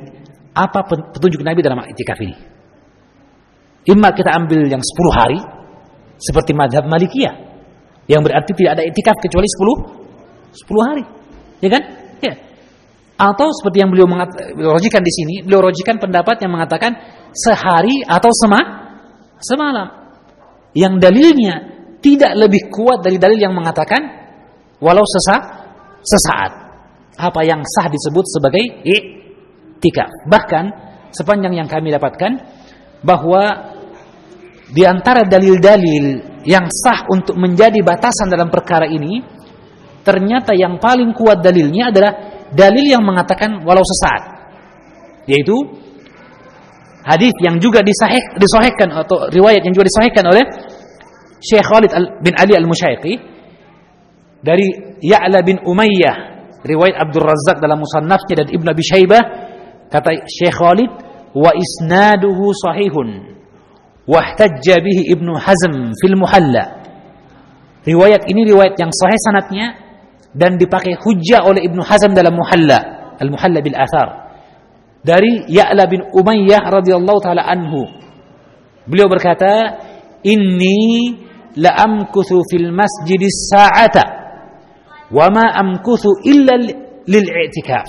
Apa petunjuk Nabi dalam itikaf ini? Imma kita ambil yang 10 hari seperti madhab Malikiyah yang berarti tidak ada itikaf kecuali 10 10 hari. Ya kan? Ya. Atau seperti yang beliau rojikan di sini, beliau rojikan pendapat yang mengatakan sehari atau sema semalam. Yang dalilnya tidak lebih kuat dari dalil yang mengatakan walau sesaat sesaat. Apa yang sah disebut sebagai i'tikaf. Bahkan sepanjang yang kami dapatkan bahwa di antara dalil-dalil yang sah untuk menjadi batasan dalam perkara ini ternyata yang paling kuat dalilnya adalah dalil yang mengatakan walau sesaat. Yaitu hadis yang juga disahih, disahihkan atau riwayat yang juga disahihkan oleh Syekh Khalid bin Ali Al-Musyaiqi dari Ya'la bin Umayyah riwayat Abdul Razak dalam musannafnya dan Ibnu Abi Syaibah kata Syekh Khalid wa isnaduhu sahihun wahtajja bihi Ibnu Hazm fil Muhalla. Riwayat ini riwayat yang sahih sanatnya dan dipakai hujjah oleh Ibnu Hazm dalam Muhalla Al-Muhalla bil Athar dari Ya'la bin Umayyah radhiyallahu taala anhu. Beliau berkata inni la amkuthu fil masjidis sa'ata wa ma amkuthu illa lil i'tikaf.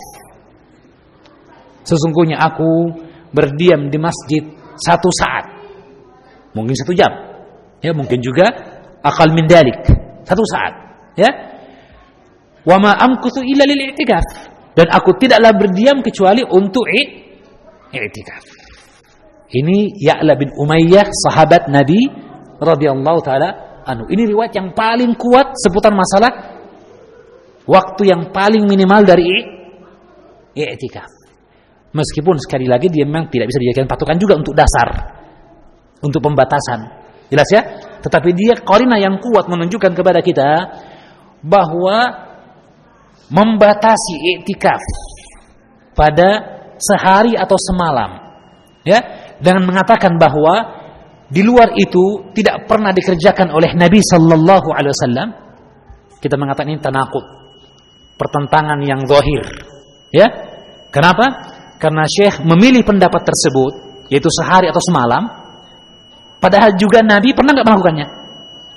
Sesungguhnya aku berdiam di masjid satu saat. Mungkin satu jam. Ya mungkin juga akal min dalik. Satu saat. Ya. Wa ma amkuthu illa lil i'tikaf dan aku tidaklah berdiam kecuali untuk i'tikaf ini Ya'la bin Umayyah sahabat Nabi radhiyallahu taala anhu. Ini riwayat yang paling kuat seputar masalah waktu yang paling minimal dari i'tikaf. Meskipun sekali lagi dia memang tidak bisa dijadikan patokan juga untuk dasar untuk pembatasan. Jelas ya? Tetapi dia korina yang kuat menunjukkan kepada kita bahwa membatasi i'tikaf pada sehari atau semalam ya dengan mengatakan bahwa di luar itu tidak pernah dikerjakan oleh Nabi sallallahu alaihi wasallam. Kita mengatakan ini tanakut pertentangan yang zahir ya. Kenapa? Karena Syekh memilih pendapat tersebut yaitu sehari atau semalam. Padahal juga Nabi pernah nggak melakukannya?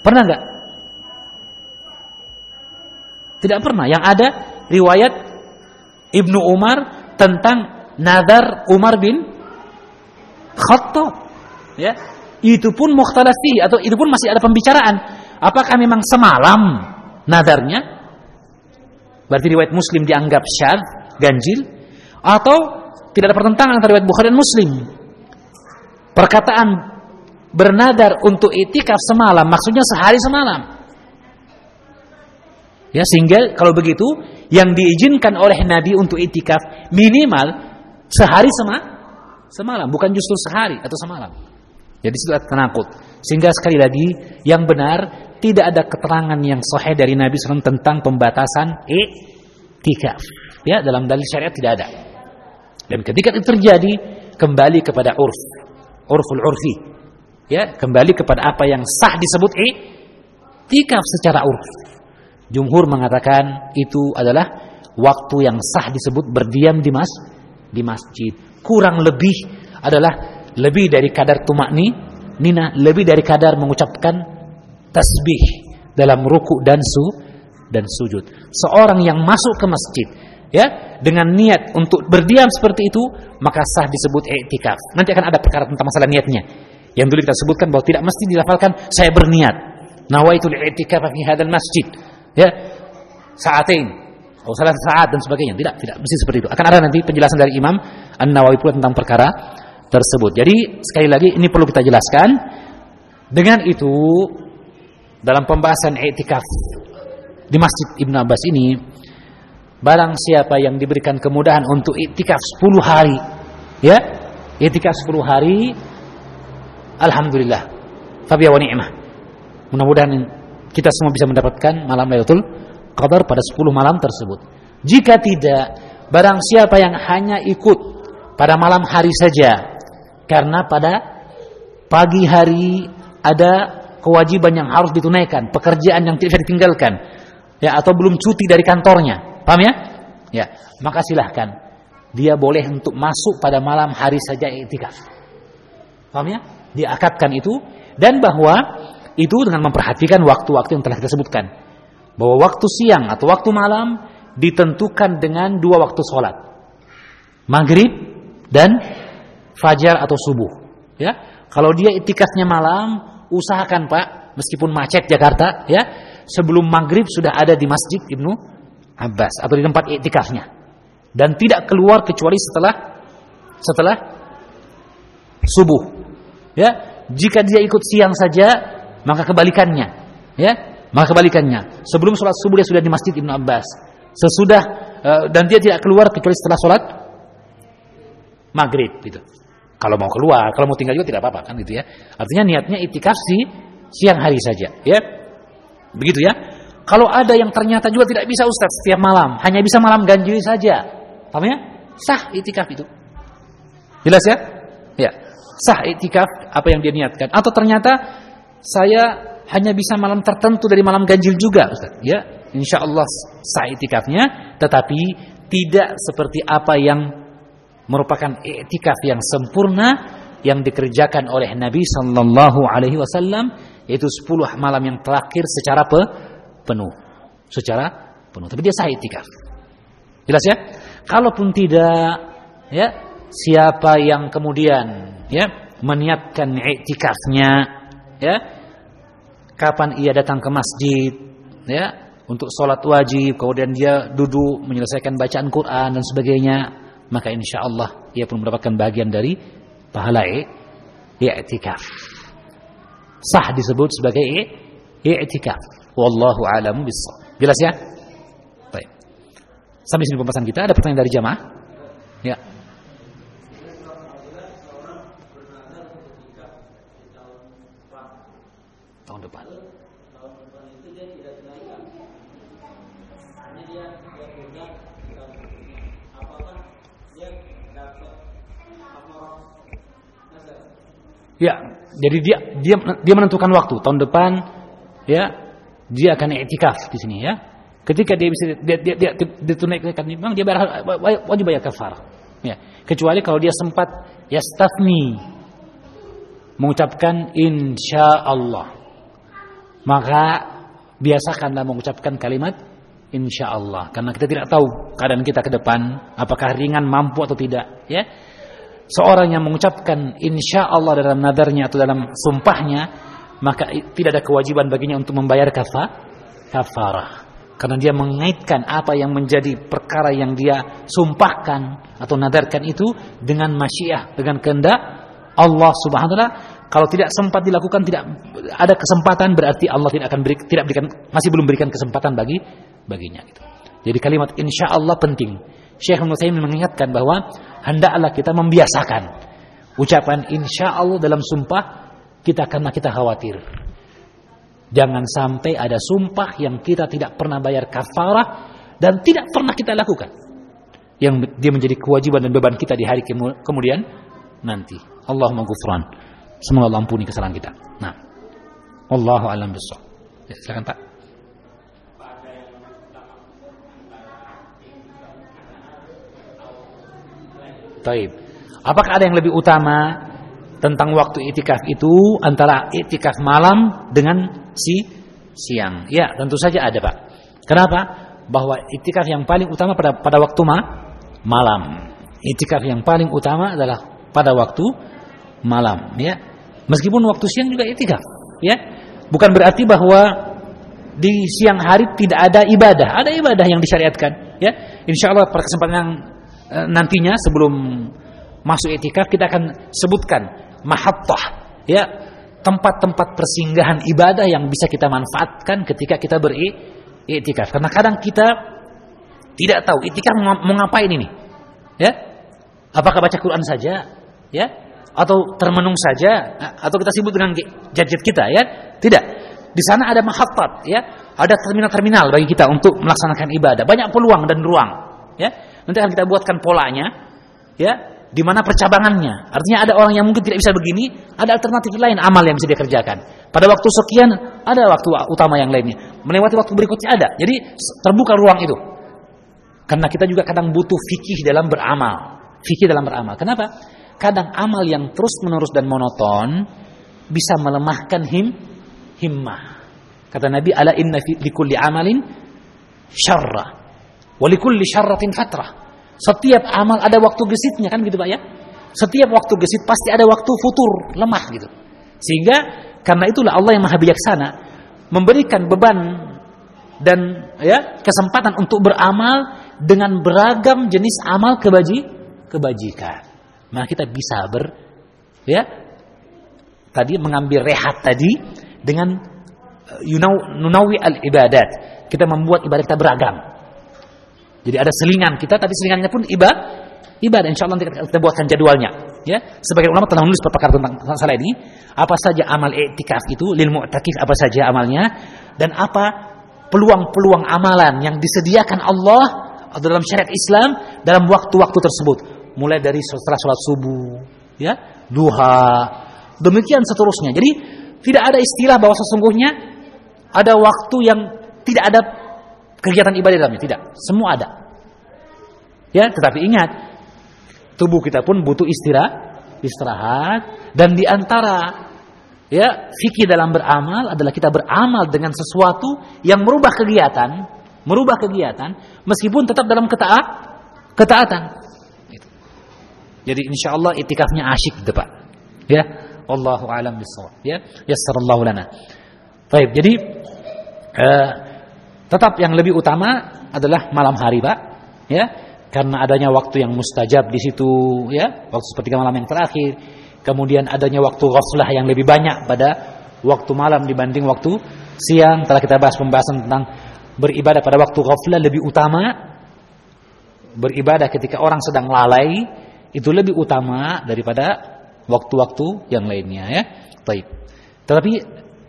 Pernah nggak tidak pernah. Yang ada riwayat Ibnu Umar tentang nadar Umar bin Khattab. Ya. Itu pun mukhtalafi atau itu pun masih ada pembicaraan. Apakah memang semalam nadarnya? Berarti riwayat Muslim dianggap syad, ganjil atau tidak ada pertentangan antara riwayat Bukhari dan Muslim. Perkataan bernadar untuk itikaf semalam maksudnya sehari semalam. Ya sehingga kalau begitu yang diizinkan oleh Nabi untuk itikaf minimal sehari sema semalam, bukan justru sehari atau semalam. Jadi itu penakut. Sehingga sekali lagi yang benar tidak ada keterangan yang sahih dari Nabi SAW tentang pembatasan itikaf. Ya dalam dalil syariat tidak ada. Dan ketika itu terjadi kembali kepada urf, urful urfi. Ya kembali kepada apa yang sah disebut itikaf secara urf. Jumhur mengatakan itu adalah waktu yang sah disebut berdiam di mas di masjid. Kurang lebih adalah lebih dari kadar tumakni, nina, lebih dari kadar mengucapkan tasbih dalam ruku dan su dan sujud. Seorang yang masuk ke masjid ya dengan niat untuk berdiam seperti itu maka sah disebut i'tikaf. Nanti akan ada perkara tentang masalah niatnya. Yang dulu kita sebutkan bahwa tidak mesti dilafalkan saya berniat. Nawaitul i'tikaf fi hadzal masjid ya. Saatin atau salah saat dan sebagainya. Tidak tidak mesti seperti itu. Akan ada nanti penjelasan dari Imam An Nawawi pula tentang perkara tersebut. Jadi sekali lagi ini perlu kita jelaskan. Dengan itu dalam pembahasan i'tikaf di Masjid Ibn Abbas ini barang siapa yang diberikan kemudahan untuk i'tikaf 10 hari ya i'tikaf 10 hari alhamdulillah. Fabiya wa ni'mah. Mudah-mudahan kita semua bisa mendapatkan malam Lailatul Qadar pada 10 malam tersebut. Jika tidak, barang siapa yang hanya ikut pada malam hari saja karena pada pagi hari ada kewajiban yang harus ditunaikan, pekerjaan yang tidak bisa ditinggalkan, ya atau belum cuti dari kantornya, paham ya? Ya, maka silahkan dia boleh untuk masuk pada malam hari saja iktikaf. Paham ya? Diakatkan itu dan bahwa itu dengan memperhatikan waktu-waktu yang telah kita sebutkan. Bahwa waktu siang atau waktu malam ditentukan dengan dua waktu sholat. Maghrib dan fajar atau subuh. Ya, Kalau dia itikafnya malam, usahakan Pak, meskipun macet Jakarta, ya, sebelum maghrib sudah ada di Masjid Ibnu Abbas atau di tempat itikafnya. Dan tidak keluar kecuali setelah setelah subuh. Ya, jika dia ikut siang saja maka kebalikannya, ya, maka kebalikannya. Sebelum sholat subuh dia sudah di masjid Ibnu Abbas. Sesudah uh, dan dia tidak keluar kecuali setelah sholat maghrib, gitu. Kalau mau keluar, kalau mau tinggal juga tidak apa-apa kan gitu ya. Artinya niatnya itikaf si siang hari saja, ya. Begitu ya. Kalau ada yang ternyata juga tidak bisa Ustaz setiap malam, hanya bisa malam ganjil saja. Paham ya? Sah itikaf itu. Jelas ya? Ya. Sah itikaf apa yang dia niatkan. Atau ternyata saya hanya bisa malam tertentu dari malam ganjil juga Ustaz. Ya, insya Allah sah itikafnya, tetapi tidak seperti apa yang merupakan iktikaf yang sempurna yang dikerjakan oleh Nabi Sallallahu Alaihi Wasallam yaitu 10 malam yang terakhir secara pe penuh, secara penuh. Tapi dia sah itikaf. Jelas ya? Kalaupun tidak, ya siapa yang kemudian ya meniatkan iktikafnya ya kapan ia datang ke masjid ya untuk sholat wajib kemudian dia duduk menyelesaikan bacaan Quran dan sebagainya maka insya Allah ia pun mendapatkan bagian dari pahala i'tikaf sah disebut sebagai i'tikaf. Wallahu a'lamu bissawab. Jelas ya? Baik. Sampai sini pembahasan kita. Ada pertanyaan dari jamaah? Ya. Tahun depan. Ya, jadi dia dia dia menentukan waktu tahun depan ya dia akan iktikaf di sini ya. Ketika dia bisa dia dia, dia, dia tunaikan memang dia bayar, wajib bayar kafar. Ya, kecuali kalau dia sempat yastafni mengucapkan insya Allah. Maka biasakanlah mengucapkan kalimat insya Allah karena kita tidak tahu keadaan kita ke depan apakah ringan mampu atau tidak ya seorang yang mengucapkan insya Allah dalam nadarnya atau dalam sumpahnya maka tidak ada kewajiban baginya untuk membayar kafah kafarah karena dia mengaitkan apa yang menjadi perkara yang dia sumpahkan atau nadarkan itu dengan masyiah dengan kehendak Allah Subhanahu wa taala kalau tidak sempat dilakukan tidak ada kesempatan berarti Allah tidak akan beri, tidak berikan masih belum berikan kesempatan bagi baginya. Jadi kalimat insya Allah penting. Syekh Muhammad mengingatkan bahwa hendaklah kita membiasakan ucapan insya Allah dalam sumpah kita karena kita khawatir. Jangan sampai ada sumpah yang kita tidak pernah bayar kafarah dan tidak pernah kita lakukan. Yang dia menjadi kewajiban dan beban kita di hari kemudian nanti. Allahumma gufran. Semoga Allah ampuni kesalahan kita. Nah. Wallahu a'lam bishawab. Ya, silakan Pak. Taib. Apakah ada yang lebih utama tentang waktu itikaf itu antara itikaf malam dengan si siang? Ya, tentu saja ada, Pak. Kenapa? Bahwa itikaf yang paling utama pada pada waktu ma malam. Itikaf yang paling utama adalah pada waktu malam, ya. Meskipun waktu siang juga itikaf, ya. Bukan berarti bahwa di siang hari tidak ada ibadah. Ada ibadah yang disyariatkan, ya. Insya Allah pada kesempatan yang nantinya sebelum masuk etikaf kita akan sebutkan mahabbah ya tempat-tempat persinggahan ibadah yang bisa kita manfaatkan ketika kita beriktikaf karena kadang kita tidak tahu itikaf mau ngapain ini ya. Apakah baca Quran saja ya atau termenung saja atau kita sibuk dengan gadget kita ya. Tidak. Di sana ada mahabbat ya. Ada terminal-terminal bagi kita untuk melaksanakan ibadah. Banyak peluang dan ruang ya Nanti akan kita buatkan polanya, ya, di mana percabangannya. Artinya ada orang yang mungkin tidak bisa begini, ada alternatif lain amal yang bisa dikerjakan. Pada waktu sekian ada waktu utama yang lainnya. Melewati waktu berikutnya ada. Jadi terbuka ruang itu. Karena kita juga kadang butuh fikih dalam beramal. Fikih dalam beramal. Kenapa? Kadang amal yang terus-menerus dan monoton bisa melemahkan him himmah. Kata Nabi, "Ala inna fi likulli amalin syarra." Walikulli syarratin fatrah. Setiap amal ada waktu gesitnya kan gitu Pak ya. Setiap waktu gesit pasti ada waktu futur, lemah gitu. Sehingga karena itulah Allah yang Maha bijaksana memberikan beban dan ya kesempatan untuk beramal dengan beragam jenis amal kebaji kebajikan. Maka kita bisa ber ya tadi mengambil rehat tadi dengan yunawi al ibadat. Kita membuat ibadah kita beragam. Jadi ada selingan kita, tapi selingannya pun ibadah. Ibadah, insya Allah nanti kita buatkan jadwalnya. Ya, sebagai ulama telah menulis perkara tentang masalah ini. Apa saja amal etikaf itu, lil mu'takif apa saja amalnya, dan apa peluang-peluang amalan yang disediakan Allah dalam syariat Islam dalam waktu-waktu tersebut. Mulai dari setelah sholat subuh, ya, duha, demikian seterusnya. Jadi tidak ada istilah bahwa sesungguhnya ada waktu yang tidak ada kegiatan ibadah dalamnya? Tidak. Semua ada. Ya tetapi ingat tubuh kita pun butuh istirahat istirahat. Dan di antara ya fikih dalam beramal adalah kita beramal dengan sesuatu yang merubah kegiatan merubah kegiatan meskipun tetap dalam ketaat ketaatan. Jadi insya Allah itikafnya asyik depan. Ya. Allahu alam bisawab ya. Yassarallahu lana. Baik jadi uh, Tetap yang lebih utama adalah malam hari, Pak. Ya, karena adanya waktu yang mustajab di situ, ya, waktu sepertiga malam yang terakhir. Kemudian adanya waktu ghaflah yang lebih banyak pada waktu malam dibanding waktu siang. Telah kita bahas pembahasan tentang beribadah pada waktu ghaflah lebih utama. Beribadah ketika orang sedang lalai itu lebih utama daripada waktu-waktu yang lainnya ya. Baik. Tetapi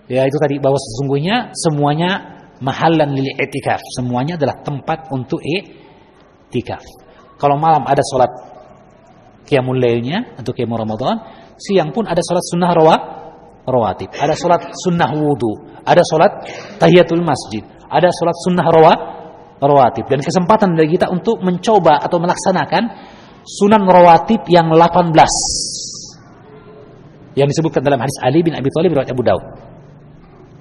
ya itu tadi bahwa sesungguhnya semuanya mahallan lil i'tikaf. Semuanya adalah tempat untuk i'tikaf. Kalau malam ada sholat qiyamul lailnya atau qiyamul Ramadan, siang pun ada sholat sunnah rawa, rawatib, ada sholat sunnah wudu, ada sholat tahiyatul masjid, ada sholat sunnah rawa, rawatib. Dan kesempatan dari kita untuk mencoba atau melaksanakan sunan rawatib yang 18 yang disebutkan dalam hadis Ali bin Abi Thalib riwayat Abu Daud.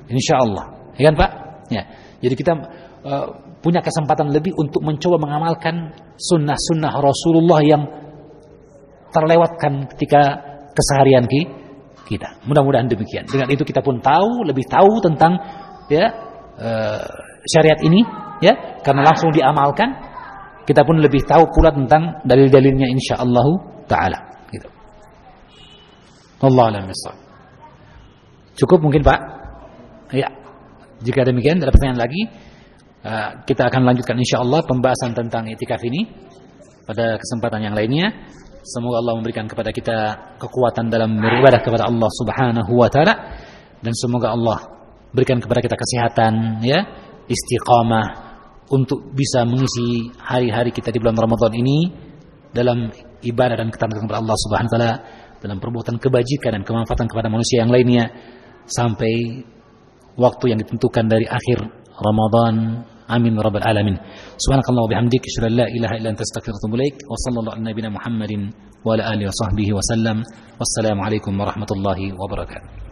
Insyaallah. Ya kan Pak? Ya. Jadi kita uh, punya kesempatan lebih untuk mencoba mengamalkan sunnah-sunnah Rasulullah yang terlewatkan ketika keseharian kita. Mudah-mudahan demikian. Dengan itu kita pun tahu, lebih tahu tentang ya uh, syariat ini ya karena langsung diamalkan kita pun lebih tahu pula tentang dalil-dalilnya insyaallah taala gitu. Allah alam Cukup mungkin Pak? Ya. Jika demikian ada pertanyaan lagi, uh, kita akan lanjutkan insyaallah pembahasan tentang itikaf ini pada kesempatan yang lainnya. Semoga Allah memberikan kepada kita kekuatan dalam beribadah kepada Allah Subhanahu wa taala dan semoga Allah berikan kepada kita kesehatan ya, istiqamah untuk bisa mengisi hari-hari kita di bulan Ramadan ini dalam ibadah dan ketaatan kepada Allah Subhanahu wa taala dalam perbuatan kebajikan dan kemanfaatan kepada manusia yang lainnya sampai waktu yang ditentukan dari akhir Ramadan amin rabbal alamin subhanakallah wa bihamdik asyhadu an la ilaha illa anta astaghfiruka wa atubu ilaik wa sallallahu ala nabiyyina muhammadin wa ala alihi wa sahbihi wa sallam wassalamu alaikum warahmatullahi wabarakatuh